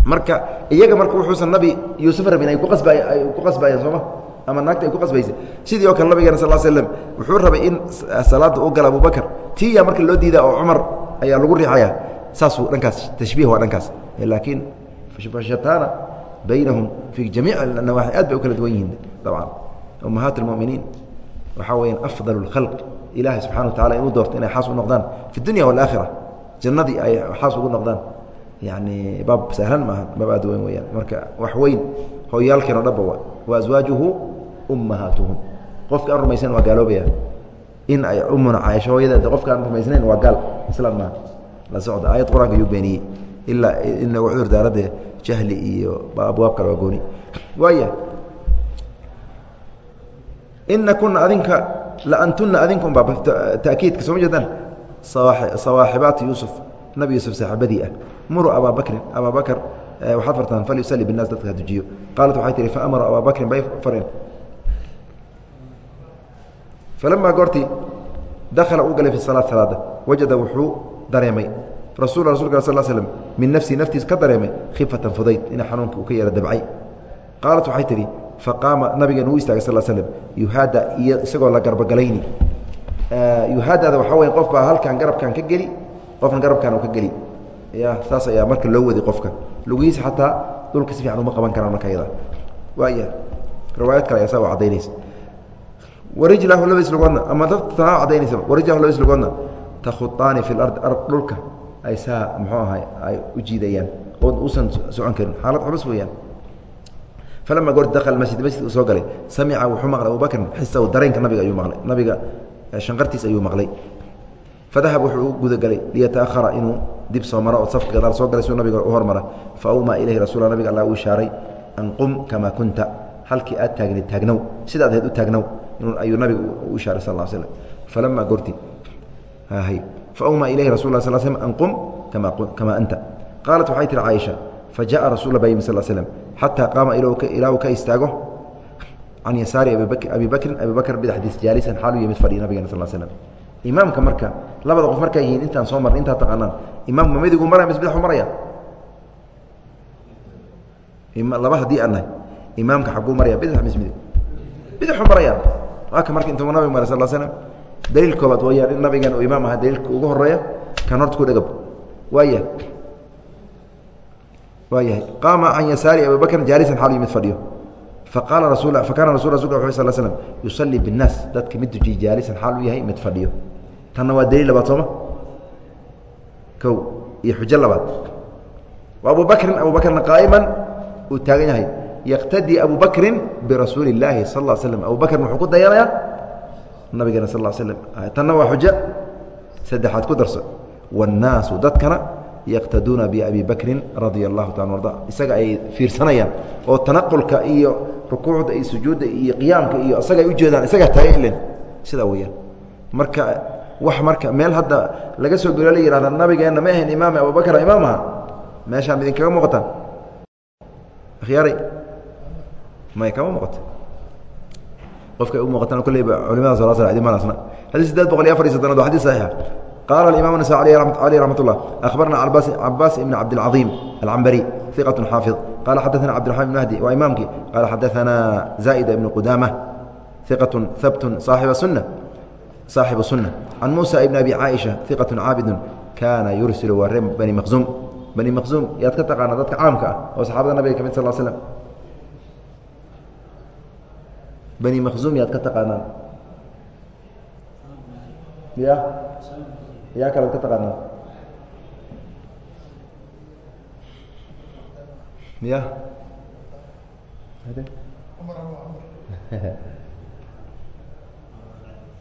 marka iyaga marka wuxuusan nabi yuusuf rabin ay kuqasbay ay ku qasbayeen sooma ama naagta ay ku qasbaysa. Sidii oo kale nabigeena sal slam wuxuu rabay in salaadda u gala abubakar tiiyaa marka loo diidaa oo cumar ayaa lagu riixaya saasuu dhankaas tashbiih waa dhankaas. Laakiin fashataana baynahum fii jamiic nawaaxi aad bay u kala duwan yihiin dabcan. Ummahaat اlmuminiin waxaa weyaan afdal اlkhalq ilahay subxana wa tacala inuu doorto inay xaas u noqdaan fi dunya wاlaakhira jannadii ay xaas ugu noqdaan. Yani baab sahlan maaha baab aad weyn weyaan marka wax weyn hooyaalkeen o dhanba wa wa aswaajuhu ummahaatuhum qofka aan rumaysan waa gaaloobaya in ay umuna caaisho hooyadeeda qofka aan rumaysnayn waa gaal. Islaan maaha. La socda. Aayad qur'aanka ayuu beeniyey. Ilaa in lagu cudur daaradee jahli iyo abwaab kale waa gooni. Waaya ina kuna adinka laantuna adinka unba takiidka sooma jeedaan sawaaxibaati yuusuf nabi yuusuf saaxibadii ah muruu abaa bakrin abaa bakr waxaad fartaan falyusali binaas dadka hadujiyo qaalat waxay tihi faamara abaa bakrin bay fareen falamaa goortii dakhala uu galay fi salaad salaada wajada wuxuu dareemay rasul rasulka sal slm min nafsii naftiis ka dareemay khifatan fudayd ina xanuunka uu ka yeera dabcay qaalat waxay tihi faqaama nabigeen uu istaagay sal slm yuhaada isagoo la garbagalayni yuhaadada waxaa weya qof halkan garabkan ka geli qofna garabkan uu ka geli. Ya saas ayaa marka loo wadi qofka. Lugihiisa xataa dhulka si fiican uma qaban karaan marka yada waaya riwaayad kale ayaa saa cadaynaysa warijlahu labadiis lugoodna ama tanaa cadaynaysa warijlahu labadiis lugoodna takhuaani fi lard ard dhulka ay saa muxuu ahay ay u jiidayaan oon uusan socon karin xaalad culus weeyaan falama goor dakala masjid masjid uu soo galay samica wuxuu maqlay abubakrin xisahu dareenka nabiga ayuu maqlay nabiga shanqartiis ayuu maqlay fadahab wuxuu u gudagalay liyataahara inuu dib soo maro oo safka gadaal soo galay suu nabiga u hormara fa awmaa ilayhi rasul nabiga alla u ishaaray an qum kamaa kunta halkii aad taagnayd taagnow sidaad ahayd u taagnow ayuu nabiga u ishaaray sal l slm falama goorti fa awmaa ilayhi rasul sl slm an qum kamaa anta qaalat waxay tihi caaisha fajaءa rasul ba yimi sal slm xataa qaama ilaa uu ka istaago can yasaari abi bakrin abi bakr bidxdiis jaalisan xaalu yimid fadhiya nabigena sal slm imaamka marka labada qof markay yihiin intaan soo marna intaa taqaanaan imaamka mamidigu maraya mise bidxu maraya laba haddii aan nahay imaamka xaguu maraya bidx mise midig bidxu maraya waaka marka intuu nabig mara sal slm daliil koobaad wayaan in nabigan uu imaam aha daliilka ugu horreeya kan horta ku dhegab waaya waayahay qaama can yasaari abi bakr jaalisan xaalu yimid fadhiyo faqaala rasul fakaana rasul rasulka wuxu sal slm yusalii biاnnaas dadka mid tujiye jaalisan xaal u yahay mid fadhiyo tanna waa daliil labaad sooma kow iyo xujo labaad wa abu bakrin abu bakrna qaa'iman uu taagan yahay yaqtadii abu bakrin birasuuli اllaahi sal ا slm abu bakrin wuxuu ku dayanayaa nabigeena sal slm tanna waa xujo saddexaad ku darso wاnnaasu dadkana yaqtaduuna biabi bakrin radia allahu taala arda isaga ay fiirsanayaan oo tanaqulka iyo rukuucda iyo sujuudda iyo qiyaamka iyo isaga ay ujeedaan isagaa taagan ilen sidaa weyaan marka wax marka meel hadda laga soo gelo la yihahda nabigeenna ma ahayn imaame abubakra imaam aha. Meeshaan idinkaga muuqataan. Akhyaaray may kama muuqato qofkay u muuqataan kolleyba culimada sala sl imaanaasna xadii sideed boqol iyo afar iyo soddonad waa xadis saxiixa qala imam نسا alيh رaحmat الlah أخbarna cabaas ibn cabdالcaظيم الcambri ثiqة xaafiظ qala xadaثna cبdiرحman بn mahdi waa imaamkii qala xadaثna زائد بn qudamة ثiqaة habt صaaxiba sunة صaaxibu sunة can muسى ibn abi caaئiشha ثiqaة caabid kana yursil waa ree bani maqزum bani maqزum yaad ka taqaana dadka caamka ah oo saxaabada nabiga ka mid sal slm bani maqزum yaad ka taqaanaan ya yaa kale ka taqaanaa ya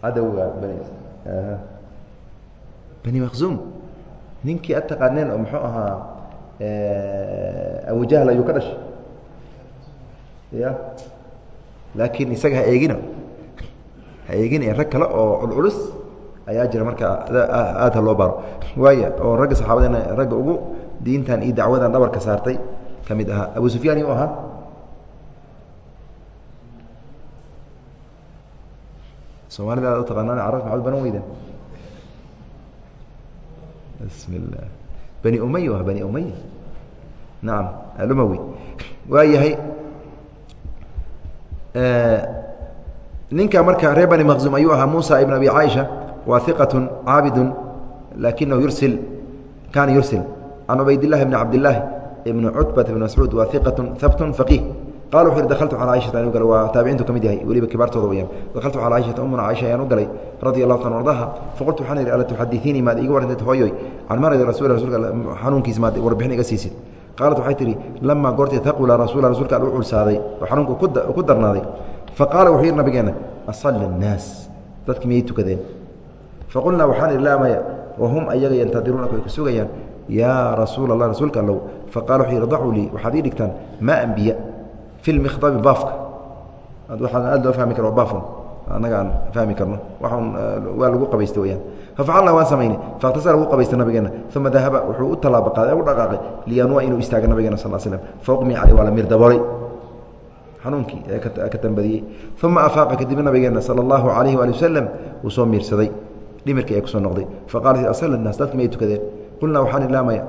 cadowga bani bani maqzum ninkii ad taqaaneen oo muxuu ahaa abujahl ayuu ka dhashay. Ya laakiin isaga ha eegina. Ha eegina rag kale oo culculus ayaa jira marka aad loo baaro. Waaya oo ragga saxaabadena ragga ugu diintan iyo dacwadan dhabarka saartay ka mid ahaa abu sufyaan yuu ahaa. Soomaalida aad u taqaanaan carab maxaad baran weyden bismi bani umaya ah bani umaya nacam alumawi. Waa yahay ninka marka reer bani maqzum ayuu ahaa muusa ibn abi caaisha waa iqaة caabid lakinahu yursil kaana yursil can cubaydillahi bni cabdillaahi ibni cutbata bn mascuud waa iqaة habtu faqiih qala wuxu uhi dahaltu calى caiشhata an u galay waa taabiciintu ka mid yahay weliba kibaartooda weyaan dahaltu calى caiشhata umuna caiشha ayaan u galay radia allahu taala ardaha faqultu waxaan ihi ala tuxadiثiinii maad iiga warantid hooyoy can maradi rasul rasulka xanuunkiis maad warbixin iga siisid qaalat waxay tihi lamaa goortii taqula rasuula rasuulka al u culsaaday oo xanuunku ku darnaaday faqaala wuxuu yihi nabigeena asali الnaas dadki miyay tukadeen Faqulnaa waxaan idhi laa maya. Wahum ayaga yantadiruunaka way ku sugayaan yaa rasuula allah rasuulka allow faqala wuxuu yidhi dacuu lii. Waxaad ii dhigtaan maa biya fi lmikhdabi baafka. Waxaan aad loo fahmi kara waa baafun. Annaga aan fahmi karno. Waxun waa lagu qabaysta weyaan fafacalnaa waan samaynay faاkhtasara wuu qabaysta nabigeena. Uma dahaba wuxuu u tallaaba qaaday u dhaqaaqay liyanua inuu istaaga nabigeena sal slm fauqmi caley waa la mir daboolay xanuunkii ee ka tambadiyey uma afaaqa kadib nabigeena sala allahu calayhi waali wasalam uu soo miirsaday dhimirkii ay ku soo noqday. Faqala asal naas dadki may tukadeen. Qulnaa waxaan ilaamaya.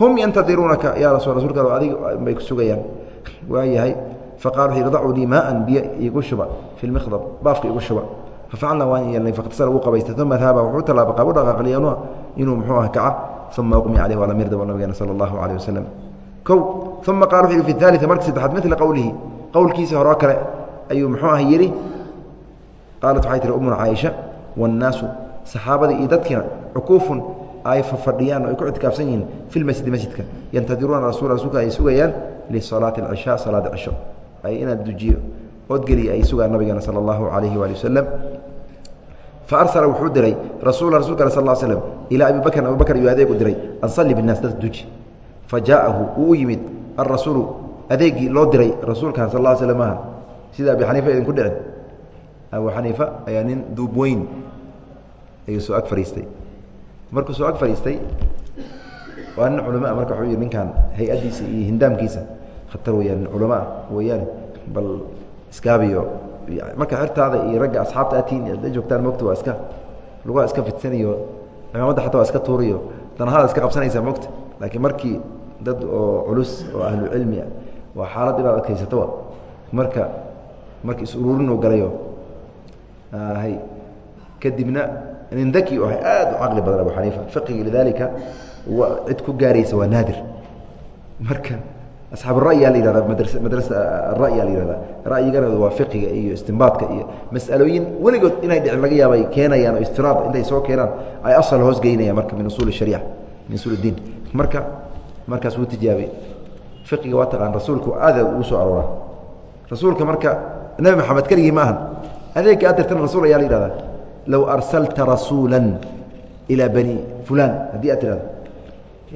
Hum yantadiruunaka yaa rasul rasulka adig bay ku sugayaan. Waayahay faqala wuxuu dacuu lii maaan biyo iigu shuba fi lmikhdab baafka igu shuba. Fafacalnaa waan yeelnay fakhtasara wuu qabaystay uma dahaaba wuxuu tallaaba qabu dhaqaaqliyanua inuu muxuu ah kaca? Uma uqmi caleyh waa la mir dabo nabigeena sala allahu calayh wasalam kow uma qala wuxuu yihi fi aalii markii saddexaad midla qowlihi qowlkiisa horoo kale ayuu muxuu ah yidhi saxaabadii iyo dadkiina cukuufun ay fafadhiyaan o ay ku ictikaafsan yihiin fi lmasjidi masjidka yantadiruuna rasul rasuulka ay sugayaan lisalaati اlcishaa salaada cisho ay inaad dujiyo odgeliya ay sugaan nabigeena sala allahu calayhi waali wasalam faarsala wuxuu diray rasuula rasulka al sal slm ilaa abi bakrin abu bakr ayuu adeeg u diray an salli binnaas dad duji. Fa jaa'ahu wuu u yimid alrasuulu adeegii loo diray rasuulkan sal l slm maaha sida abi xaniifa idinku dhicin. Abu xaniifa ayaa nin duub weyn ayuu soo ag fariistay. Markuu soo ag fariistay waa nin culama marka wuxuu yidhi ninkan hay'addiisa iyo hindaamkiisa khatar weyaan nin culama ah weeyaane bal iskaabiyo. Marka xertaada iyo ragga asxaabta atiin ada joogtaan mogta waa iska lugaa iska fidsaniyo cimaamada xataa waa iska tuuriyo danahada iska qabsanaysaa mogta laakiin markii dad oo culus oo ahlu cilmi ah waa xaalad inaad adkaysatoa marka marka is-uruurin uu galayo hay kadibna nin daki u ahay aad u caqli badan abu xaniifa fiqiga lidaalika cid ku gaaraysa waa naadir. Marka asxaab ra'yaa la yihahda madras madrasa ra'yaa la yihahda ra'yigana waa fiqiga iyo istimbaadka iyo mas'alooyin weligood inay dhicin laga yaaba ay keenayaan oo istiraad intay soo keenaan ay asal hoos geynayaan marka min usuul shariica min usuul diin. Marka markaas wuu tijaabay. Fiqiga waa taqaan rasuulku aada ugu soo arooraa. Rasuulka marka nebi maxamed keligii ma ahan. Adeegka aad dirtana rasul ayaa la yihahdaa low arsalta rasuula ilaa bani fulan haddii aad tirahdo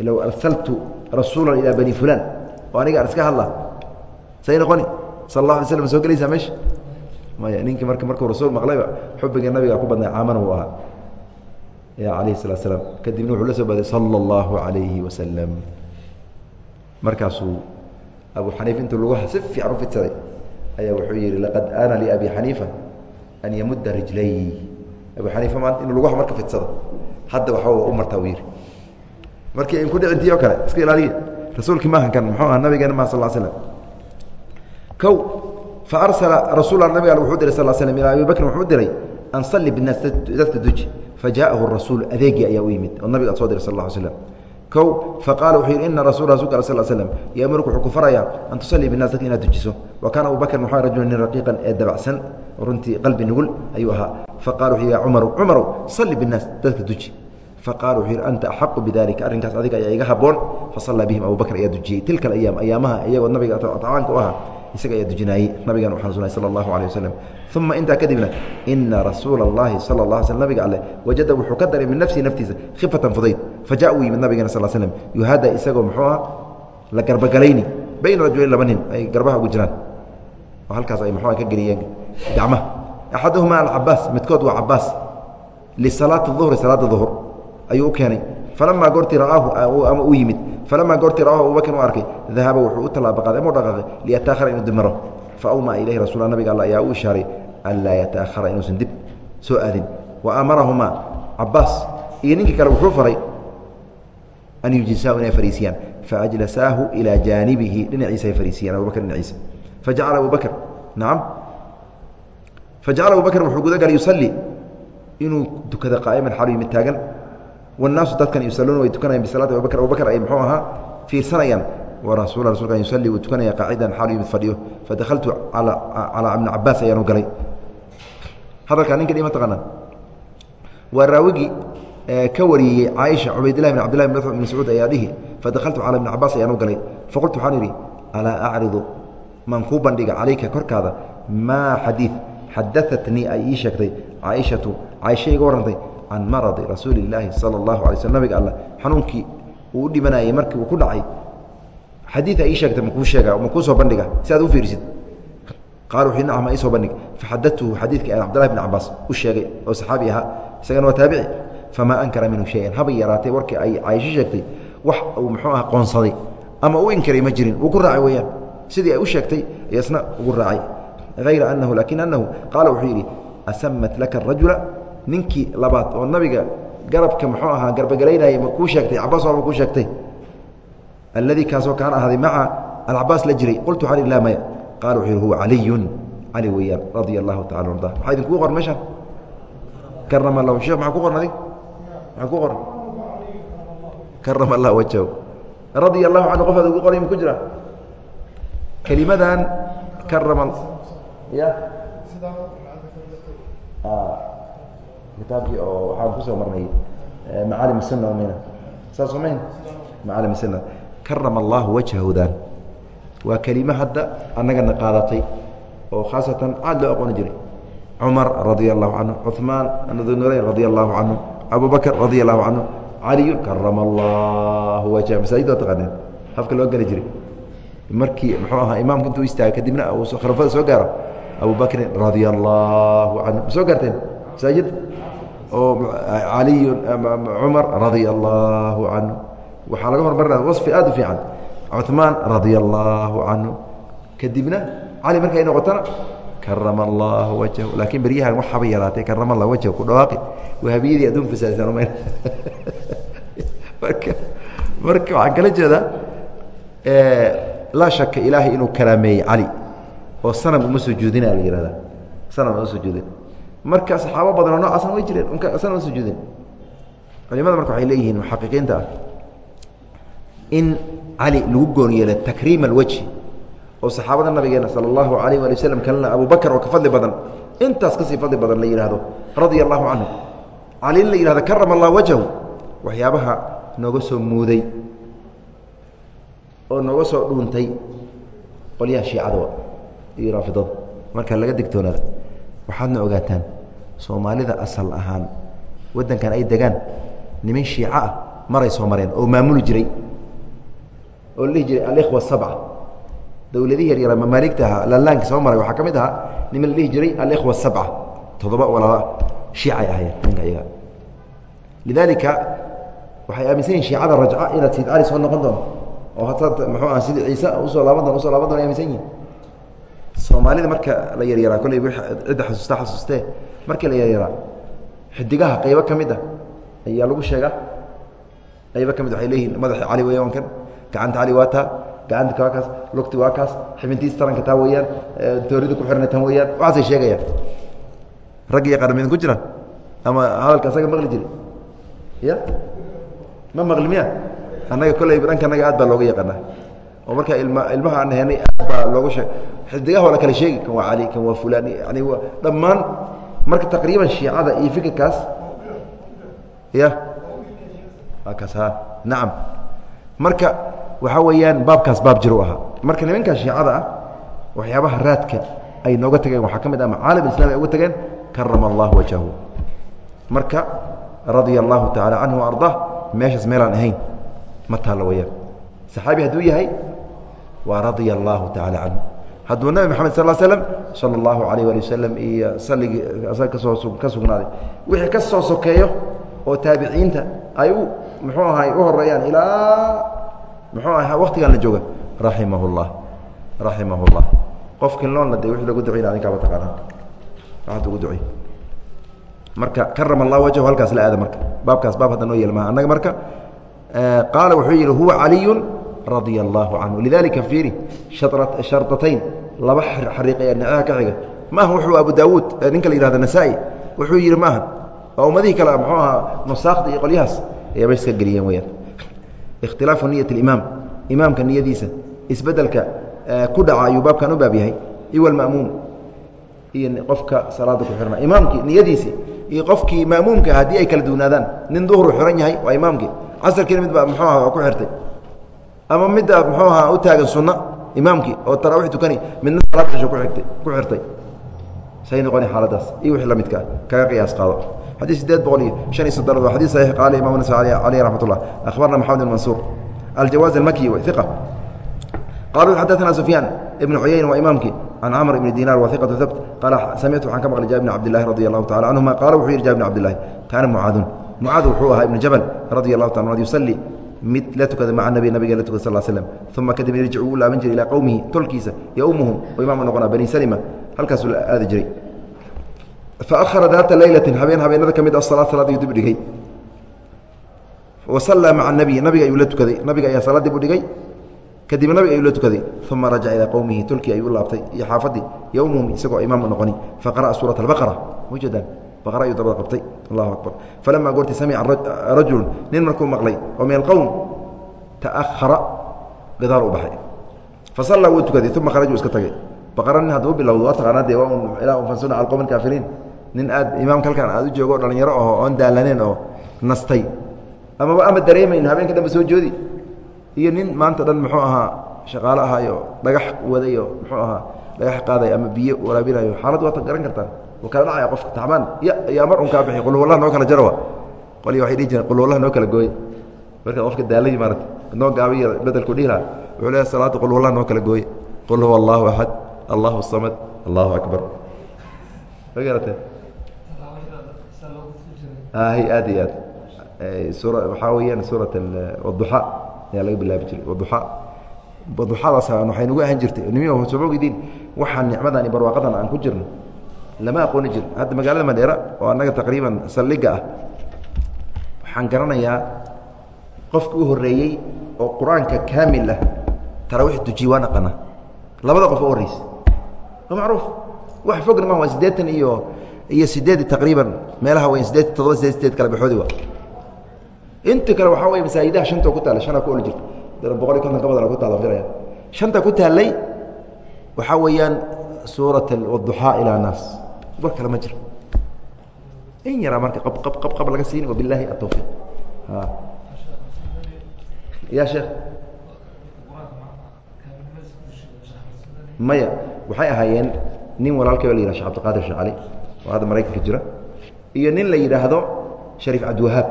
low arsaltu rasuula ilaa bani fulan oo aniga aan iska hadla say noqoni sal اla alay slam soo gelaysaa meesha maya ninkii marka markuu rasuul maqlayba xubiga nabiga ku badnay caamana uu ahaa ya alayh الsalatu slaam kadibna wuxuu la soo baaday salى اllahu عalayhi wasalam markaasuu abu xaniifa intuu lugaha si fiican u fidsaday ayaa wuxuu yihi laqad aana liabi xaniifa an yamudda rijlay abu xaniifa maanta inuu lugaha marka fidsado. Hadda waxba u martaa uu yihi markii in ku dhicintii oo kale iska ilaaliya rasuulkii maahan kan muxuu aha nabigeena ma sal slam kow fa arsala rasul nabig al wuxuu diray sal slm ilaa abi bakrin wuxuu diray an salli binaas dadka duji. Fa jaa'ahu rasuul adeegii ayaa u yimid oo nabiga ad soo diray sal lla slam kow faqala wuxuu yidhi ina rasul rasulka al sl slm yaamurku wuxuu ku farayaa an tusallii binnas dadka inaad dujiso wa kaana abu bakr muxuu rajula nin raqiiqan ee dabacsan runtii qalbi nugul ayuu ahaa. Faqala wuxuu ya cumaru cumarow salli binnaas dadka duji. Faqala wuxuu yidhi anta axaqu bidalika arrinkaas adiga ayaa iga haboon fasallaa bihim abu bakr ayaa dujiyey. Tilka ayaam ayaamaha iyagoo nabiga tacaanka u ahaa isaga ayaa dujinayey nabigan u xanuunsanay sal allahu alيh waslm uma intaa kadibna ina rasuula اllahi sal la sl nabiga alle wajada wuxuu ka daray min nafsihi naftiisa khifatan fudayd. Faja uu yimid nabigeena sal slm yuhada isagoo muxuu ah la garbogalayni bayna rajulayn laba nin ay garbaha ugu jiraan. Oo halkaas ay muxua ka geliyeen gacmaha. Axaduhuma alcabaas midkood waa cabaas lisalaati duhri salaada duhur ayuu u keenay falamaa goortii ra'aahu ama uu yimid falamaa goortii ra'aahu abubakrin u arkay dahaba wuxuu u tallaaba qaaday ama u dhaqaaqay liyataahara inuu dimaro fa awmaa ilayhi rasuula nabiga alla ayaa u ishaaray an laa yataahara inuusan dib soo aadin wa amarahumaa cabaas iyo ninkii kale wuxuu faray an yujlisaahu inay fariisiyaan faajlasaahu ilaa jaanibihi dhinaciisa ay fariisiyaan abubakr dhinaciisa fajacala abu bakr nacam fajacala abu bakr wuxuu gudagalay yusalii inuu tukado qaa'iman xalu yimid taagan wannaasu dadkan yusaluuna way tukanayan bisalaati abubakr abubakr ay muxuu ahaa fiirsanayaan warasul rasulka yusalii wuu tukanaya qaacidan xalu yimid fadhiyo fadahaltu calaa ibni cabaas ayaanu galay hadalkaa ninka dhima taqaanaa waa raawigii ka wariyey caaisha cubaydillahi bn cabdillahi bn mascuud ayaa dhihi fadahaltu cala ibni cabaas ayaanu galay faqultu waxaan idhi alaa acridu maan kuu bandhiga calayka korkaada maa xadiid xadaatnii ay ii sheegtay caaishatu caaisha iga warrantay can maradi rasuuli illaahi sala allahu alay slm nabiga alla xanuunkii uu u dhimanayay markii uu ku dhacay xadiid ay ii sheegtay makuu sheega makuu soo bandhiga si aad u fiirisid. Qaal wuxuu nacam ha soo bandhig. Faxadatuhu xadiidka aan cabdillahi bn cabaas u sheegay oo saxaabi ahaa isagana waa taabici. Famaa ankara minhu shayan. Haba yaraatay warkii ay caaisho sheegtay. Wax uu muxuu aha qoonsaday. Ama u inkiray ma jirin. Wuu ku raacay weeyaan. Sidii ay u sheegtay isna ugu raacay. Hayra anahu laakin anahu qaala wuxuu yidhi asamat laka arajula ninkii labaad oo nabiga garabka muxuu ahaa garbagalaynayay ma kuu sheegtay? Cabaas waa kuu sheegtay? Alladii kaasoo kaana ahaaday maca alcabaas la jiray. Qultu waxaan ihi laa maya. Qaala wuxuu yidhi huwa caliyun. Cali weeyaan radia allahu tacala arda maxaa idinkugu qoran meeshaan karama allahu sheekh maxaa ku qoran adig maxaa ku qoran? Karama allah wajhahu. Radia allahu canhu qof ad ugu qoray ma ku jira? Kelimadan karama ya kitaabkii oo waxaan ku soo marnay macaalim suna mayna saas mayn? Macaalim suna karama allahu wajhahudan waa kelimo hadda annagana qaadatay oo khaasatan aad loo aqooni jiray. Cumar radia allahu canhu cuثmaan nurayn radia allahu canhu abu bakr radia allahu canhu caliyun karama allahu wajha masaajid waa taqaaneen. Habka loo geli jiray. Markii muxuu ahaa imaamka intuu istaaga kadibna uu khilafada soo gaaro. Abu bakrin radia allahu canhu ma soo gaarteen? Masaajid oo caliyun cumar radia allahu canhu waxaa laga hormarinaya waصfi aad u fiican. Cuثmaan radia allahu canhu kadibna cali markay noqotona karama allahu wajhu laakiin beryahan waxaba yaraatay. Karama allah wajhu ku dhawaaqi. Wahabiyadii adduun fasaadsan umayn marka marka waxaan kala jeedaa laa shaka ilaahay inuu karaameeyey cali oo sanam uma sujuudina la yihahda sanam uma sujuudin marka saxaabo badan oo noocaasna way jireen sanam uma sujuudin. Culimada marka waxay leeyihiin muxaqiqiinta ah in cali lagu goon yeelay takriim alwajhi oo saxaabada nabigeena sala allahu alayh waali waslm kalena abu bakr oo ka fadli badan intaas ka sii fadli badan la yidhaahdo radia allahu canhu cali in la yihahdo karama allah wajhahu. Waxyaabaha nooga soo muuday oo nooga soo dhuuntay qolyaha shiicada iyo raafidada marka laga digtoonaada waxaadna ogaataan soomaalida asal ahaan waddankan ay degaan niman shiico ah maray soo mareen oo maamuli jiray oo la dhihi jiray alikhwa sabca dowladihii yaryara mamaaligta ahaa lallaanka soo maray waxaa ka mid ahaa niman la dhihi jiray alikhwa sabca toddoba walaala shiicay ahaayeen ninka iyaga. Lidaalika waxay aaminsan yihiin shiicada rajca inaad sayid cali soo noqon doono oo hataad muxuu ah sidii ciise u soo laaban doon u soo laaban doon ay aaminsan yihiin soomaalida marka la yaryaraa kolley cidda xasuusta xasuustee markii la yaryaraa xidigaha qaybo ka mid ah ayaa lagu sheegaa. Qaybo ka mid waxay leeyihiin madaxi cali weeyaan kan gacanta cali waa taa gacanta waa kaas lugti waa kaas xibintiis taranka taa weeyaan toorida ku xirna tan weeyaan waxaasay sheegayaan. Raggi yaqaana midin ku jira ama hadalka asaga maqli jiri ya ma maqli miya? Annaga kolleyba dhanka annaga aad baa looga yaqaanaa oo marka ilma ilmaha aan heenay aad baa loogu sheeg xidigaha la kala sheegi kan waa cali kan waa fulaan yani dhammaan marka taqriiban shiicada iyo fikirkaas ya? Kaas ha nacam. Marka waxaa weeyaan baabkaas baab jiru ahaa marka nimankaa shiicada ah waxyaabaha raadka ay nooga tageen waxaa ka mid ah macaalim islam ay uga tageen karama allahu wajhahu. Marka radia allahu tacaala canhu ardaa meeshaas meelaan ahayn ma taalla weyaan saxaabi hadduu yahay waa radia allahu tacaala canhu hadduu nabi maxamed sal slm sala allahu alayh ali wasalam iyo salligii asaga ka soo ka sugnaaday. Wixii ka soo sokeeyo oo taabiciinta ay u muxuu ahay u horeeyaan ilaa muxuu aha waktigan la jooga. Raximah llah raximah llah qofkii loonna de wii lagu ducayna adinkaaba taqaanaa waxaad ugu ducay. Marka karama allah wajhu halkaas la aada marka. Baabkaas baab hadda noo yeelmaha annaga marka qaala wuxuu yidhi huwa caliyu radia allahu canhu lidalika fiiri shardatayn laba xariiq ee dhinacaha ka xiga. Maaha wuxuu abu daawuud ninka la yihahdo nasaa-i wuxuu yidhi maaha waa ummadihii kale muxuu ahaa nusaakda iyo qolyahaas ayaaba iska geliyeen weyaan ikhtilaafu niyat اlimaam imaamka niyadiisa isbeddelka ku dhaca ayuu baabkan u baab yahay. Iwa alma'muum. Iyo qofka salaada ku xirna. Imaamkii niyadiisi iyo qofkii ma'muumka haddii ay kala duwnaadaan nin duhru xiran yahay waa imaamkii casarkiina mid baa muxuu aha ku xirtay ama midda muxuu ahaa u taagan sunno imaamkii oo tarawix tukani midna salaad cisho ku xirtay say noqoni xaaladaas iyo wixii la midkaa kaga qiyaas qaado. Xadiis sideed boqol iyo shan iyo soddonaad waa xadiis saxiix qaala imam nas caleyh raxmat ullah akhbarna maxamed ibn mansuur aljawaaz almaki iqa qaluu xadaثna sufyaan ibn cuyayn waa imaamkii can camr ibni dinar wa iqatu habt qaala samictu waxaan ka maqlay jaabir bn cabdillahi radi allahu tacala canhuma qaala wuxuu yihi jaabir bn cabdillahi kaana mucaadun mucaad wuxuu ahaa ibnu jabal radi allahu taala an yusalli mid la tukada maca nabi nabiga la tukada sal slm uma kadib yarjic uu laaban jiray ilaa qowmihi tolkiisa iyo ummuhum oo imaam noqona bani salima. Halkaasuu aadi jiray. Faahara daata leylati habeen habeenada ka mid a salaad salaad ayuu dib dhigay. Wa sallaa maca nabiy nabiga ayuu la tukaday. Nabiga ayaa salaad dib u dhigay. Kadibna nabiga ayuu la tukaday. Uma rajaca ilaa qowmihi tolkii ayuu u laabtay. Iyo xaafadii iyo ummuhum isagoo imaam noqoni. Faqara'a suurat albaqara wajeedaan baqara ayuu dabada qabtay allahu akbar. Falamaa goorti samica rajulu nin markuu maqlay oo min alqowm ta'ahara gadaal u baxay. Fasallaa wuu tukaday uma kharajuu iska tagay. Baqara nin hadduu bilowdo waa taqaanaa dee ilaa fansuna cala qowmi alkaafiriin nin aad imaamka halkan aad u joogo o dhalinyaro aho oon daalaneen oo nastay. Amaba ama dareemayn habeenka dhanba soo joodi. Iyo nin maanta dhan muxuu ahaa shaqaalo ahaayo dhagax wadayo muxuu ahaa dhagax qaaday ama biyo waraabinayo xaalad waata garan kartaan kala dhacaya qofka tacbaan ya yaa mar un kaa bixi qulhuwallaha noo kala jarawa. Qolya waxay dhihi jireen qulhuwallaha noo kala gooy marka qofka daalay maarata noo gaabiya bedelku dhihi lahaa wuxuu leeyahay salaada qulhuwallaha noo kala gooye. Qul huwa allahu axad allahu samad allahu akbar. Ma garatee ahi aad iyo aad. Waxaa weyaan suurat duxa ayaa laga bilaabi jiray duxa duxadaas waxay nagu ahaan jirtay nimi sooma ogdiin waxaan nicmadan iyo barwaaqadan aan ku jirno lama aqooni jiro hadda magaalada madheera oo annaga taqriiban saldhiga ah waxaan garanayaa qofka u horeeyey oo qur'aanka kaamil ah taraawiix dujiye waa naqana labada qof oo horeysa waa macruuf. Wax fogna ma waa siddeetan iyo iyo sideedi taqriiban. Meelaha weyn sideed todoba sideed sideed kala baxoodi waa. Inta kale waxaa wey masaajidaha shantoo ku taalla shanaa ku oli jirta boqol iyo konton ka badan ku taala filaya shanta ku taallay waxaa weeyaan suurat waduxaa ilaa naas war kale ma jiro. In yaraa marka qab laga siini wabilaahi atawfiiq ya sheekh maya waxay ahaayeen nin walaalkay oo la yihah shek abdiqaadir shee cali oo hadda maraykanka jira iyo nin la yidhaahdo shariif cabdiwahaab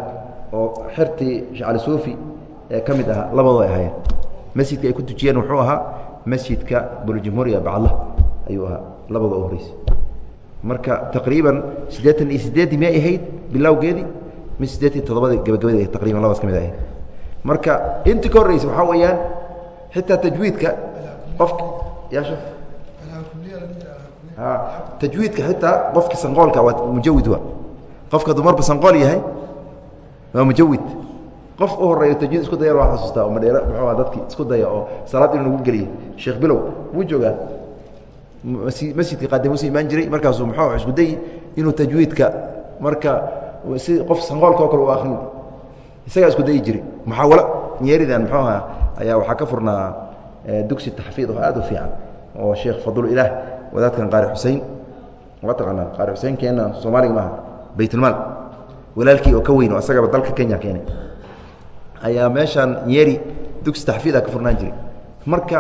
oo xertii shee cali suufi ee ka mid ahaa labadoo ay ahaayeen. Masjidka ay ku tujiyeen wuxuu ahaa masjidka buljumhuuriya bacadlah ayuu ahaa labada oo horeysa marka taqriiban siddeetan iyo siddeeddii miyay ahayd bilowgeedii mi siddeetan iyo toddobadii gabagabadii taqriban labadaas ka mid ahayd. Marka intii ka horreysa waxaa weeyaan xitaa tajwiidka qofka yaasha tajwiidka xitaa qofka sanqoolka waa mujawid waa. Qofka dumarba sanqool yahay waa mujawid. Qof u horeeyo tajwiid isku daya waa xasuustaa oo madheere muxuu dadki isku daya oo salaad inuu nagu geliyey sheekh bilow wuu joogaa masjidka qaadimuusa imaan jiray markaasuu muxuu isku dayi inuu tajwiidka marka si qof sanqoolka oo kale u akrin isagaa isku dayi jiray muxaawalo nyeeridan muxuu ahaa ayaa waxaa ka furnaa dugsi taxfiid oo aad u fiican oo sheekh fadul ilaah wadaadkan qaari xusein waa taqaanaa qaari xusein keena soomaaliga maaha baytulmaal. Walaalkii oo ka weyn oo isagaba dalka kenya keenay. Ayaa meeshaan nyeri dugsi taxfiida ka furnaan jiray. Marka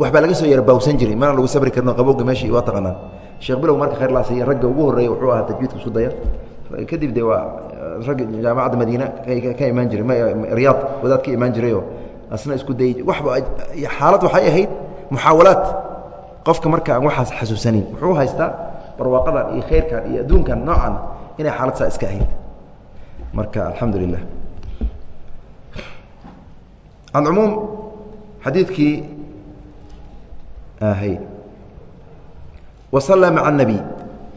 waxbaa laga soo yara baawsan jiray mana lagu sabri karno qabowga meeshii waa taqaanaa sheekh bilow marka khayr laasiiye ragga ugu horreeya wuxuu ahaa tajwiidka isku daya kadib de waa ragga jaamacadda madiina ka imaan jiray riyaad wadaad ka imaan jirayoo asna isku dayey waxba xaalad waxay ahayd muxaawalaad. Qofka marka aan waxaas xasuusanin wuxuu haystaa barwaaqadan iyo khayrkan iyo adduunkan noocan inay xaalad saa iska ahayd. Marka alxamdu lilah alcumuum xadiidkii wasalaa maca anabiy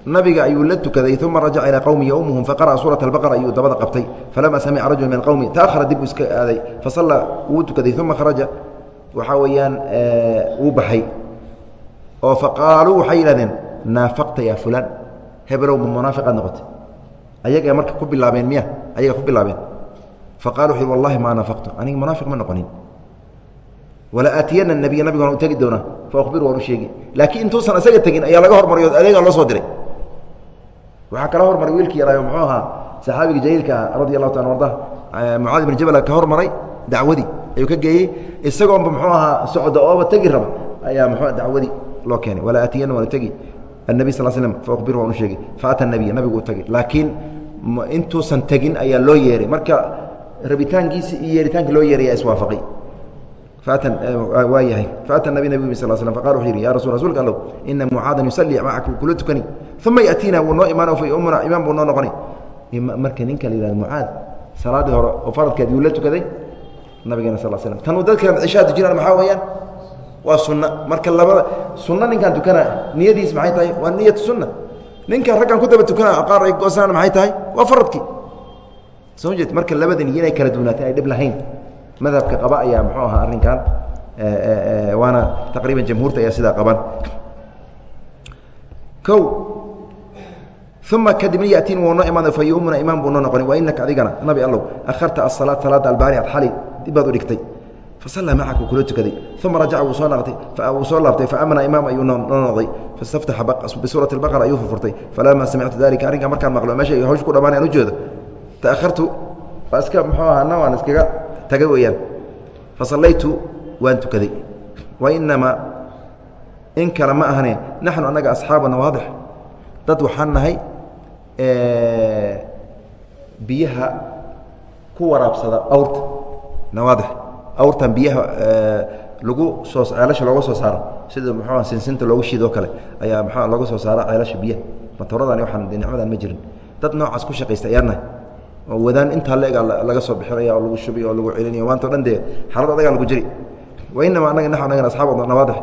nabiga ayuu la tukaday uma rajaca ilaa qowmihi umuhum faqara'a suuraة اbaqra ayuu dabada qabtay. Falamaa samica rajula min qowmi taahara dib uu iska aaday. Fasallaa wuu tukaday uma kharaja. Waxaa weeyaan wuu baxay. Oo faqaaluu waxay yidhahdeen naafaqta yaa fulaan. Hebelow munaafiqaad noqotay. Ayaga marka ku bilaabeen miya ayaga ku bilaabeen. Faqalu wallahi maa naafaqtu. Aniga munaafiq ma noqonin walaatiyana nabiya nabiga waan u tegi doonaa. Fabir waan u sheegi. Laakiin intuusan isaga tegin ayaa laga hormariyo adeegaa loo soo diray. Waxaa kala hormaray wiilkii yaraayo muxuu ahaa saxaabiga jahiilka ah radi allahu taala arda mucaad ibn jabala ka hormaray dacwadii. Ayuu ka geeyey isagoonba muxuu ahaa socda ooba tegi raba ayaa mxu dacwadii loo keenay. Walaatiyana waan u tegi annabi sal slm faubir waan u sheegi. Faata nabiya nabigu u tegi laakiin intuusan tegin ayaa loo yeeray. Marka rabitaankiisi iyo yeeritaanka loo yeeraya iswaafaqay waayahay faata nabi nabig sal sl faqal wuxuu yidhi ya rasul rsulka allow ina mucaadan yusali macaka kula tukani uma yatiina wuu noo imaan faymuna imaan buu noo noqonay marka ninka la yihahdo mucaad salaaddii hore oo faradkeed yuu la tukaday nabigeena sal slam tanu dadkan cishaadu jiraan maxaa weeyaan waa sunna marka labada sunna ninkaan tukana niyadiis maxay tahay waa niyat sunna ninkan raggan ku daba tukana qaar ay goosaan maxay tahay waa faradkii soo jeed marka labada niya inay kala duwnaatay ay dhib lahayn madhabka qaba ayaa muxuu ahaa arrinkan waana taqriiban jamhuurta ayaa sidaa qaban. O uma kadibna yatiin wuu noo imaada fa imaan buu noo noqoni wa inaka adigana nabi allow akharta asalaat salaada albaari ad xali dib baad u dhigtay. Fasallaa macaka kula tukaday. Uma rajaca wuu soo naqtay wuu soo laabtay faamana imaam ayuu noo noqday. Fastaftaxa bisuurati albaqara ayuu furfurtay. Falamaa samictu dalika arrinkaa markaan maqlo meesha hawsh ku dhammaan aan u jeedo. Ta'ahartu waa iska muxuu ahaa waan iskaga tagay weeyaan. Fasallaytu waan tukaday. Wa inamaa in kale ma ahane naxnu annaga asxaabuna waadix dad waxaan nahay biyaha ku waraabsada awrta. Nawaadix awrtan biyaha lagu soo ceelasha looga soo saaro. Sida muxuua sinsinta loogu shiidoo kale. Ayaa muxua looga soo saara ceelasha biyaha. Matooradani waxaan nicmadan ma jirin. Dad noocaas ku shaqaysta ayaan nahay oo wadaan intaa leega laga soo bixinaya oo lagu shubiy oo lagu celinaya maanta o dhan dee xaalad adagaa lagu jiri. Wainama anaga naxu anagan asxaab nawaadix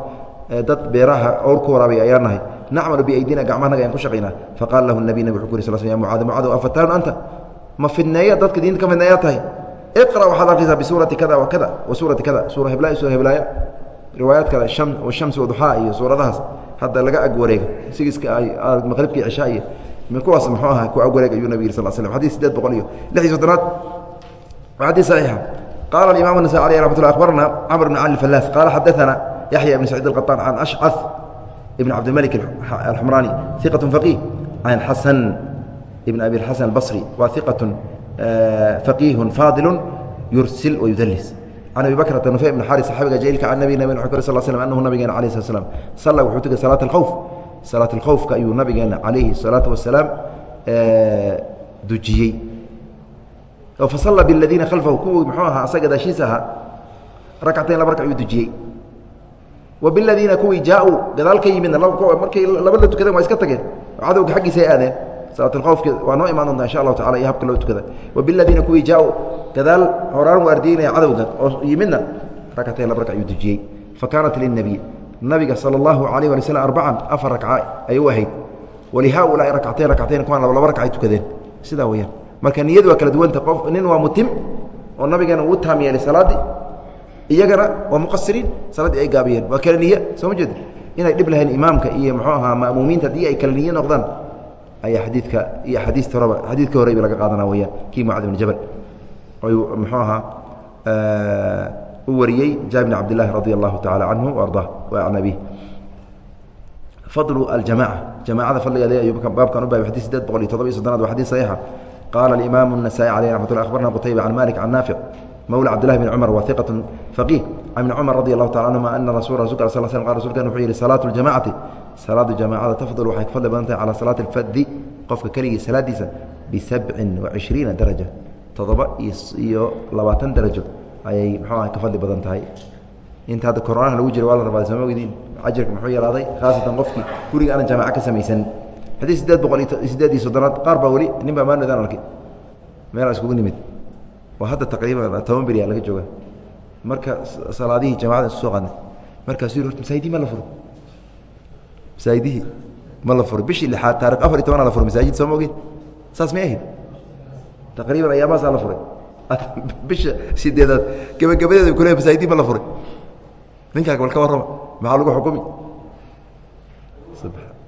dad beeraha owr ku waraabay ayaan nahay. Nacmalu biaydina gacmahanaga ayaan ku shaqaynaa faqaala lahu nabiy nabig wuxuu ku yiri sal sl ya mucaad mucaad afatanu anta? Ma fidneeya dadka diinta ka fidneeyaa tahay? Iqra waxaad arkaysaa bisuurati kada wa kada wa suurati kada suura heblaaya suura heblaaya riwaayaad kale sham washamsi waduxaa iyo suuradahaas. Hadda laga ag wareego sigiska maqribkii cishaa iyo kuwaas muxuu aha ku ag wareeg ayuu nabig yiri sal slm xadis sideed boqol iyo lix iyo soddonaad waa xadis saxiixa qaala alimam النasai alيh ramat lla akhbarna camr bn cali falas qaala xadaثana yaxya ibn saciid الqaطaan can ashcad ibn cabdilmalik alxumraani iqaة faqih can xasan ibn abi xasan albصri waa iqaة faqiih faadil yursil wayudlis can abi bakrata nufey bn xari saxaabiga jailka can nabi nabig uu sal slm anahu nabigeena alah slat slam salla wuxuu tugay salaat اlkhowf salaatulkhowfka ayuu nabigeena calayhi الsalaatu wasalaam dujiyey. Fasalla biladiina khalfahu kuwii muxuu ahaa asaga daashiis ahaa rakcatayn laba raka ayuu dujiyey. Wa kuwii jaa-uu gadaal ka yimidna markay laba la tukadeen waa iska tageen cadowga xaggiisa aadeen. Salaatulkhowfka waa noo imaan doontaa insha allahu tacala iyo habka loo tukada. Wa kuwii jaa-uu gadaal horaan u cadowga oo yimidna rakcatayn laba raka ayuu dujiyey. Fa kaanat lilnebiy nabiga sala allahu alayh wali slm arbacan afar rakca ayay u ahayd. Walihaulaai rakcatayn rakcatayn kuwaan laba laba raka ay tukadeen. Sidaa weyaan marka niyadu waa kala duwanta qof nin waa mutim oo nabigeena uu taam yeelay salaaddii iyagana waa muqasiriin salaaddii ay gaabiyeen. Waa kala niye soo ma jeeda inay dhib lahayn imaamka iyo muxuu ahaa ma'muumiinta haddii ay kala niye noqdaan ayaa xadiidka iyo axaadiista horeba xadiidka horeyba laga qaadana weyaan kii mucad bn jabal. Ayuu muxuu ahaa u wariyey jaabir bn cabdillaahi radi allahu tacala canhu ardaa wa can abih fadlu aljamaca jamacada fadligeeda ayuu baabkan u baabay xadis sideed boqol iyo toddoba iyo soddonaad waa xadis saxiixa. Qaala alimaamu الnasaai caleyh raxmat lla akhbarna qutayba can malik can naafic mawla cabdillahi bn cumar wa iqat faqiih. Can ibni cumar radi allahu taala canhuma ana rasul rasulka al sl sl qal wuxuu yihi salaatu ljamacati salaadu jamacada tafdul waxay ka fadli badan tahay calaa salaati alfadi qofka keligii salaadiisa bisabcin wa cishriina daraja toddoba iyo labaatan darajo ayay mxuu aha ka fadli badan tahay. Inta hadda koronaha lagu jira waa la rabaa sooma ogdiin ajirka muxuu yaraaday khaasatan qofkii guriga aanan jamaca ka samaysan. Xadiis sideed boqol iyo sideed iyo soddonaad qaar baa weli nin baa maanodaan arkay meelaa iskugu nimid. Waa hadda taqriiban toban beriyaa laga jooga marka salaadihii jamacada isu soo qaadnay markaasuu yiri masaajidii ma la furo. Masaajidihii ma la furo. Bishii lixaad taarikh afar iyo tobanaa la furay masaajid sooma ogin saas may ahayd. Taqriiban ayaamahaasaa la furay bisha sideedaad. Gebagabadeeda kule masaajidii ma la furay. Ninkaa bal ka warrama. Maxaa lagu xukumi?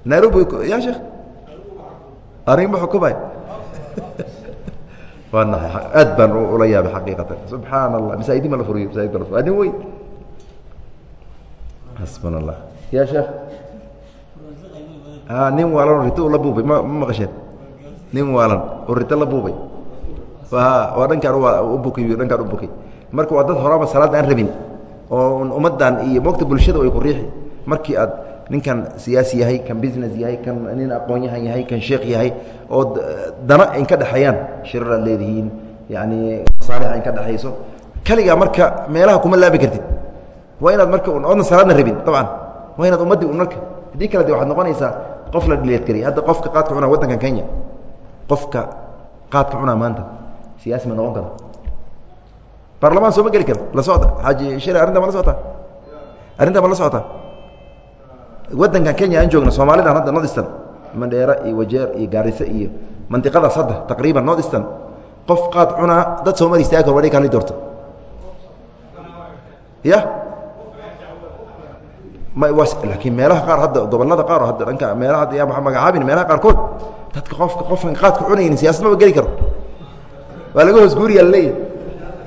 Nairobi ya sheekh? Anig ma xukumay? Waa nahay. Aad baan ula yaabay xaqiiqatan. Subxaana allah masaajidii ma la furiyo masaajid ma la furiyo nin weyn. Xasbuna allah ya sheekh nin waalan rito la buubay. Ma ma maqasheen? Nin waalan oo rito la buubay waa dhankaan u bukay dhankaan u bukay. Marka waa dad horaaba salaad aan rabin oo ummaddan iyo mogta bulshada ay ku riixi. Markii aad ninkan siyaasi yahay kan business yahay kan nin aqoon-yahan yahay kan sheekh yahay oo dana in ka dhexeeyaan shirar aad leedihiin yacni masaalix in ka dhexayso. Keligaa marka meelaha kuma laabi kartid. Waa inaad marka oodna salaadna rabin dabcan. Waa inaad ummaddii un marka. Haddii kale de waxaad noqonaysaa qof la dhileed kariya hadda qofka qaadka cunaa waddankan kenya. Qofka qaadka cunaa maanta siyaasi ma noqon kara baarlamaan sooma geli karo? La socda xaaji shale arrinta ma la socotaa arrinta ma la socotaa waddankan kenya aan joogno soomaalidan hadda nodistan mandheera iyo wajeer iyo gaariso iyo mandiqadaas hadda taqriiban nodistan qof qaad cunaa dad soomali istaagi karo wadhay kaali doorto. Ya? Laakiin meelaha qaar hadda gobollada qaar hadda dhanka meelaha hadda yaa magacaabin meelaha qaarkood dadka qofka qofkan qaadka cunaynin siyaasad maba geli karo waa laga hoos guuriyaa la leeyahay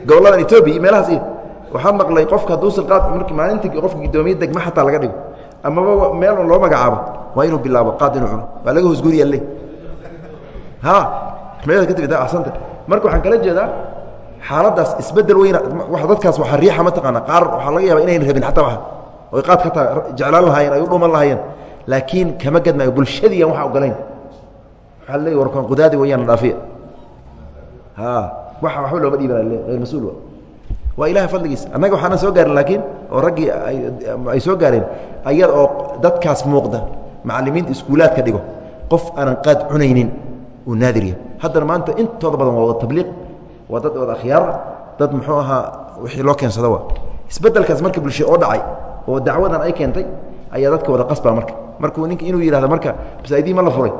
goboladan etoobiya iyo meelahaas iyo waxaa maqlay qofka hadduusan qaad marki maalintii qofka guddoomiye degma xataa laga dhigo. Amaba meel un loo magacaabo waa inuu bilaabo qaad inuu cuno. Waa laga hoos guuriyaa laleeyahy ha meeda kadib daa axsanta marka waxaan kala jeedaa xaaladdaas isbeddel weyna dadkaas waxaa riixa mataqaana qaar waxaa laga yaaba inayn rabin xataa waa oy qaad kataa jeclaan lahaayeen ay u dhuman lahaayeen. Laakiin kama gadmaayo bulshadiian waxa ogolayn waxaa leey warkan qudaadi wayaan dhaafiya ha waxa waxba looma dhiiban hayr mas'uul waa ilahay fadligiis annaga waxaana soo gaarin laakiin oo raggii ay soo gaareen ayad oo dadkaas muuqda macalimiinta iskuulaadka dhigo qof aanan qaad cunaynin uu naadirya haddana maanta intooda badan waa wada tabliiq waa dad wada akhyaar dad muxuu ahaa wixii loo keensado wa isbedelkaas marka bulsha oo dhacay oo dacwadan ay keentay ayaa dadka wada qasba marka. Markuu ninka inuu yihahdo marka masaajidii ma la furay.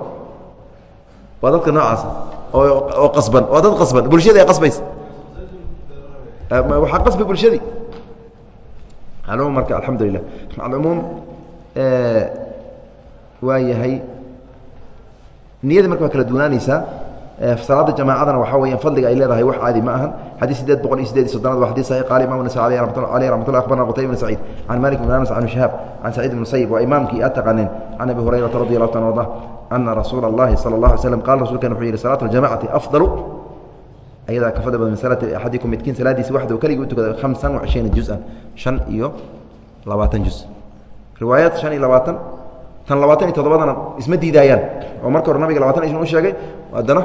Waa dadka noocaasa oo qasban. Waa dad qasban. Bulshadii ay qasbaysa. Waxaa qasbi bulshadii alumuum marka alxamdu lilah alcumuum waa yahay niyada marka waa kala duwanaanaysaa Eh, salaada jamaacadana waxaa weya fadliga ay leedahay wax caadi ma ahan. Xadii sideed boqol iyo sideed iy sodonaad waa xadii saxiix. Qaala imam nasaai aleyh ramatullah akhbarna qutayb bn saciid. Can malik bn anas can shahaab can saciid bn sayib waa imaamkii aad taqaaneen. Can abi hurayrata radi allahu tan arda ana rasuula allahi sala allah alay slam qala rasulkeen wuxuu yidhi salaatu aljamacati afdalu. Ayadaa ka fadli badan min salaati axadikum midkiin salaadiisi waxdu keligii u tukada hamsan wa cishriina juz-an shan iyo labaatan juz. Riwaayaad shan iyo labaatan tan labaatan iyo toddobadana isma diidaayaan oo marka hore nabiga labatan ishan u sheegay haddana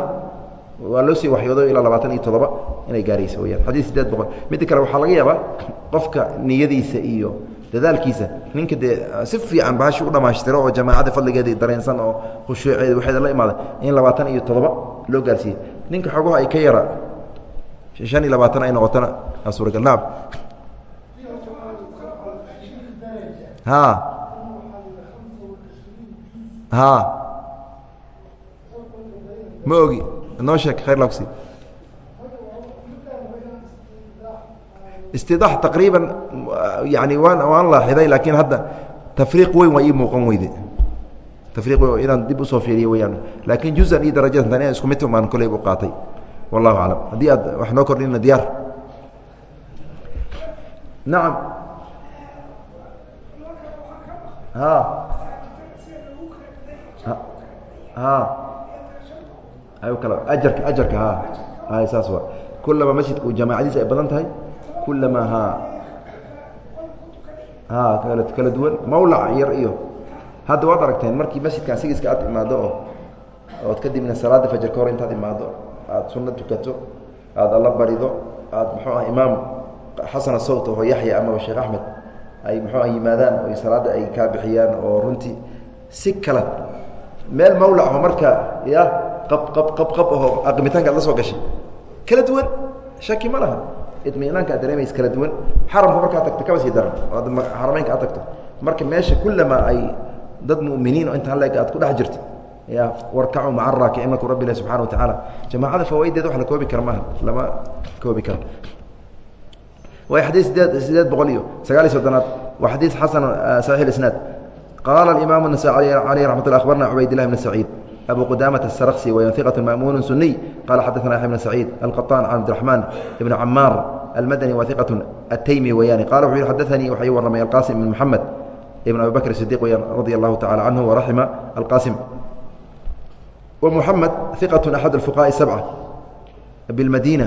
waa loo sii waxyoodo ilaa labaatan iyo toddoba inay gaaraysa weyaan xadii sideed boqol. Midda kale waxaa laga yaabaa qofka niyadiisa iyo dadaalkiisa ninka dee si fiican baashi u dhamaashtiro oo jamaacadda fadligeeda dareensan oo khushuuceeda waxeeda la imaada in labaatan iyo toddoba loo gaarsiiyey. Ninka xogaha ay ka yara shan iyo labaatan ay noqotona suuragal. Naam ma ogi noo sheeg khayr lagsi istidaax taqriiban yani waan waan laaxiday laakiin hadda tafriiq weyn waa ii muuqan weyde. Tafriiq weyn inaan dib u soo fiiriyo weyaan laakiin juzan iyo darajadan inaan isku mid maan kolley u qaatay. Wallahu aclam. Haddii aad wax noo kordhina diyaar. Nacam kala ajarka saas waa. Kullama masjidka jamaacadiisa ay badan tahay kullama ha. Kala duwan. Mawlac yar iyo. Hadda waad aragteen markii masjidka asigiiska aad imaado oo ood kadibna salaada fajar ka hor intaad imaado aada sunno tukato aada alla barido aada muxuu ah imaam xasana sawt oo yaxya amaba sheekh axmed ay muxuu ah yimaadaan oy salaadda ay kaa bixiyaan oo runtii si kala meel mawlaco marka ya qab qab qab qab aho aqimitaanka ad la soo gashay kala duwan shaki ma laha. Idminaanka ad dareemaysa kala duwan. Xaramka markaad tagto kaba sii daran. Oo ad xarameynka aad tagto. Marka meesha kullama ay dad mu'miniin oo intaan leeg aad ku dhex jirto ya warkacuu maca araakici markuu rabbi ilahi subxana wa tacaala jamaacada fawaaiddeeda wax la koobi kara maaha lama koobi karo. Way xadii sideed sideed boqol iyo sagaal iyo soddonaad. Waa xadiis xasan saxiix isnaad qaala imaamu النasaaعي aleyh raxmat lla akhbarna cubayd lah bn saciid abu qudamة الsrksi wyn ثiqة maأmuun suniy qala xadaثna yaxya bn saciid alqaطan can cabdiرaحmaan ibn camaar almadani wa ثiqaة ataymi weyaani qala wuxuu yihi xadaثanii waxay warramay alqasim ibn mxamed ibn abi bakr الصidiq weyaan radi allahu tacala canhu waraxima alqasim ومحمد ثقة أحد الفقهاء السبعة بالمدينة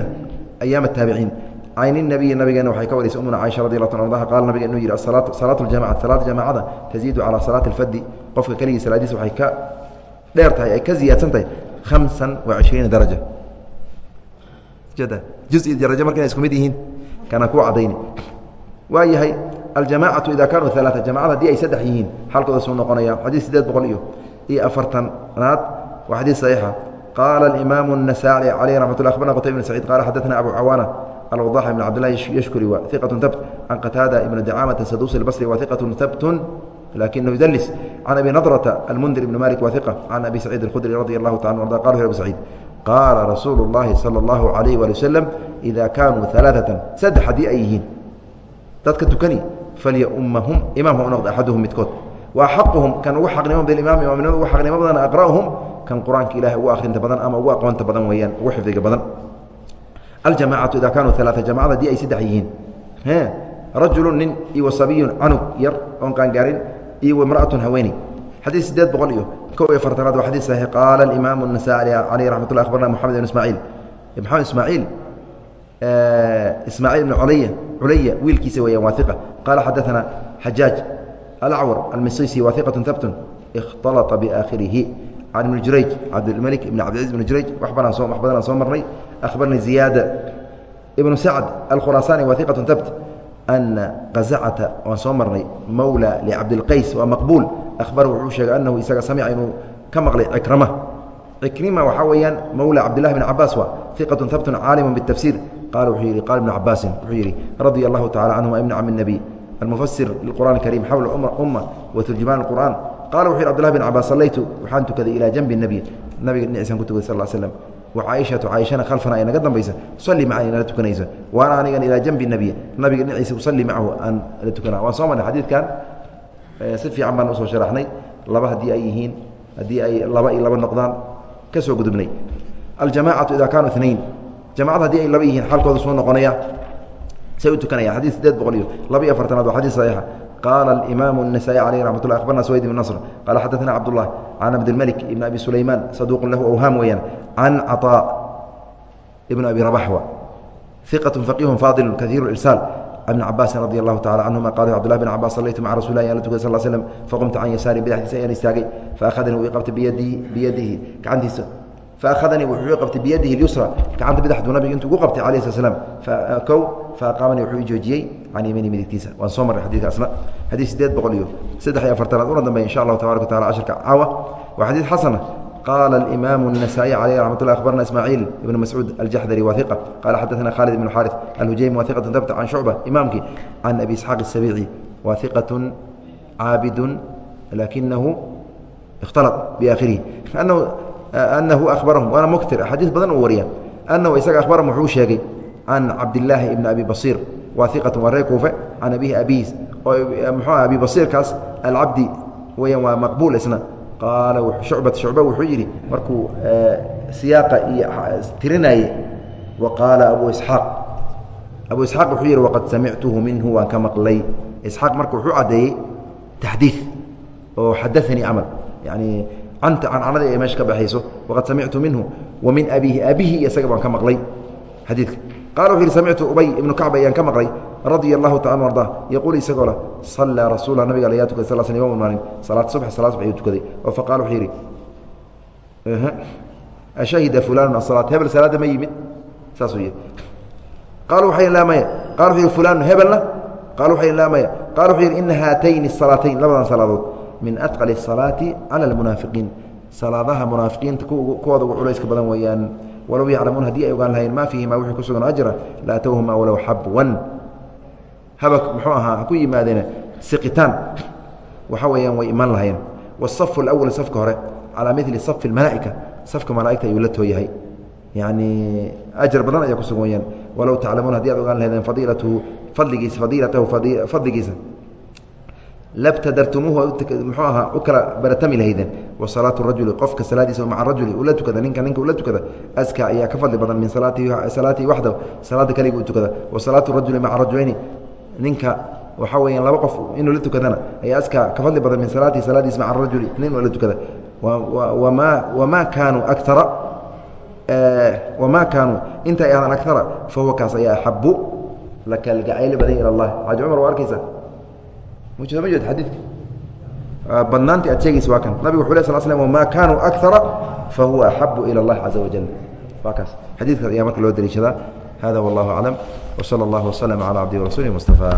أيام التابعين عين النبي نبgeena waxay ka wariysa umna caiشha radi الله عنها qala nabga inuu yihi صلاة الجamاعة salaada جamاcada تزيid calى صلاة الfdi qofka keligii salaadiisa waxay ka dheer tahay ay ka ziyaadsan tahay خaمسa وعشhriiنa daraجة juزi darajo marka inay isku mid yihiin kana ku cadayni waa yahay aljamاcaةu ida kanuu ثaلاثة jamacada hadii ay saddex yihiin xalkooda suu noqonaya xadiis sideed boqol iyo iyo afartanaad xadيث صحيixa qاla الإmام النساعي عليه رحمة الله أخبرنا qتيب بن سعيد قال xدثنا أبو cawانة الوضاح بن عبد الله يشكري و ثقة ثبت عن قتاaدة بن دعامة السدوسي البصري و ثقة ثبت لكنه يدلس عن أبي نضرة المنذر بن مالك وثقة عن أبي سعيد الخدري رضي الله تعالى عنه قال أبو سعيد قال رsuuل اللhi صلى الله عليه ولي وسلم إذا كانوا ثaلاثة سدx hadii ay yihiin dadka tukani فlيؤmهم imaam ha u noqdo أxaduهum midkood وأxaqهum kan ugu xaqnimo biimaam imaamnimada ugu xaqnimo badan aqra'uhum kan qur-aanka ilahay ugu akhrinta badan ama ugu aqoonta aljamacatu ida kaanuu alaaa jamacad haddii ay saddex yihiin rajulu nin iyo wasabiyun canug yar oon qaangaarin iyo wamraatu haweeney xadiid sideed boqol iyo ko iyo fartanaad waa xadii saxiix qaala alimaamu nasai caleyh raxmat llahi abarna moxamed ibn ismaaciil maxamed ismaaciil ismaaciil ibn culaya culaya wiilkiisa weeyaan waaiqa qaala xadaana xajaaj alacwar almisisi waaiqatu habtun ikhtalaa biaakhirihi can ibni jurayj cabdilmalik ibn cabdilciz ibn jurayj wax badan wax badanaan soo marnay akhbarnii ziyaada ibnu sacd alkhuraasani waa iqatun tabt ana qazacata waan soo marnay mawla licabdilqays waa maqbuul ahbarahu wuxuu sheegay annahu isaga samica inuu ka maqlay cikrama cikrima waxaa weeyaan mawla cabdillahi bn cabaas waa iqatun habtun caalimu bitafsiir qaala wuxuu yidhi qaala ibnu cabaasin wuxuu yidhi radia allahu tacala canhuma ibn cami nebiy almufasir liqur'an اlkariim xawla umma waturjumaan اqur'an qala wuxu yhi abdulahi bin cabaas sallaytu waxaan tukaday ilaa janbi nebiy nabiga dhinaciisaan ku tukaday sal slm wacaaishatu caaishana khalfana ay naga dambaysa usalli maca inala tukanayso waana anigan ilaa janbi nebiy nabiga dhinaciisa usalli macahu aan la tukana waan soo marnay xadiidkan si fiican baan u soo sharaxnay laba haddii ay yihiin haddii ay laba iyo laba noqdaan ka soo gudubnay aljamacatu ida kaanuu inain jamacad haddii ay laba yihiin xalkooda suu noqonaya say u tukanayaan xadid sideed boqol iyo laba iyo afartanaad waa xadid saxiixa qaala alimaamu النasaaئي caleyh raxmat ullah akhbarna swayd ibn nasr qaala xadaثna cabdالlah can cabdilmalik ibn abi sulaymaan saduuqun lahu awhaam weeyaan can caطaa ibn abi rabax wa iqaة faqiihun faadilu kaiiru irsaal بن cabاasi radي الlahu taعala canهuma qal cbdالlah بn cabاs salaytu maca rasul lah an la tukay sal slm faqumtu can yasaari badaxdiisa ayaan istaagay faahadanii wuu qabtay biyadihi biyadihi gacantiisa faahadanii wuxuu qabtay biyadihi اlyusra gacanta badaxduu nabiga intuu ugu qabtay alayh slat slam kow faaqaamanii wuxuu i joojiyey can yamiini midigtiisa waan soo marray xadikaasna xadiid sideed boqol iyo saddex iyo afartanaad una dambeya insha allahu tabarak wa tacala cashirka caawa waa xadiid xasana qال الإmام النسائي عليه رحمة الله أخبرنا إسماعيل بن مسعوud الجحdري wa ثقة qال xadثna khالد بن xاrث الهujayم wa ثقة ثبت عن شhuعبة imaمkii عن أبي إسحاaq السبيعي wa ثقة cاabد لakiنahu اkhتلط بآkhirihi anahu abarahum waana mktir axaadiis badan uu wariya. Anahu isaga ahbarahum wuxuu sheegay can cabdilaahi ibni abi basiir. Waa iqatu waa reer kuufe can abihi abiis. Oo mxuu abi basiirkaas alcabdi. Weyaan waa maqbuul isna. Qaala shucbat shucba wuxuu yidhi markuu eh, siyaaqa iyo tirinayey wa qaala abu isxaaq. Abu isxaaq wuxuu yidhi waqad samictuhu minhu waan ka maqlay. Isxaaq marka wuxuu caddeeyey taxdiid oo xadaanii camal. Yani canta cancanadii ay meesha ka baxayso waqad samictu minhu wa min abiihi abihi isaga baan ka maqlay. Xadiidka. Qala wuxu yidhi samictu ubay ibnu kacb ayaan ka maqlay. Radia allahu taala arda yaquul isagoo leh sallaa rasuula nabiga al yaa tukay sal sl imam maalin salaad subx salaad subx ayuu tukaday. Oo faqala wuxuu yidhi ashahida fulanu asalaat. Hebel salaadda ma yimid saasuu yidhi. Qalu waxay laa maya. Qala wuxuu yidhi fulanu hebelna qalu waxay laa maya. Qala wuxuu yidhi ina haatayni salaatayn labadan salaadood min atqali الsalaati cala almunaafiqiin. Salaadaha munaafiqiinta kuwooda ugu culayska badan weeyaan. Walow yaclamuun haddii ay ogaan lahayn ma fiihima wixii ku sugan ajra la atowhuma walow xabwan. Haba muxuu ahaa ha ku yimaadeena siqitaan. Waxa weeyaan way iman lahayeen wasafu alawal safka hore calaa mili safi almalaa'ika. Safka malaa'igta ayuu la tooyahay. Yacni ajar badan ayaa ku sugan weyaan walow taclamuun haddii aad ogaan lahaydeen fadiilatuhu fadligiisa fadiilatahu fadligiisa labtadartumuuhu muxuu ahaa u kala baratami lahaydeen. Wa salaatu rajuli qofka salaadiisa maca rajuli ula tukada ninka ninka ula tukada. Aska ayaa ka fadli badan min salaatihi waxdahu salaada kaliga u tukada. Wa salaatu rajuli maca rajulayni ninka waxaa weyaan laba qof inuu la tukadana ayaa aska ka fadli badan min salaatihi salaadiisa maca rajuli nin ula tukada. Wamaa kaanuu akara wamaa kaanuu inta ay ahdaan akara fa huwa kaas ayaa axabu la kalgacayli badan ila allah. Xaaji cumar waa arkaysa mujeda ma jeed xadiidka badnaanti aad sheegaysa waa kan nabigu wuxu lay sal slm wama kaanuu akara fa huwa axabu ila اllahi caza wajal waa kaas xadiidkaas ayaa marka loo daliishadaa hada wallahu aclam wsala اllah wslm calى cabdihi warasuulih mustafa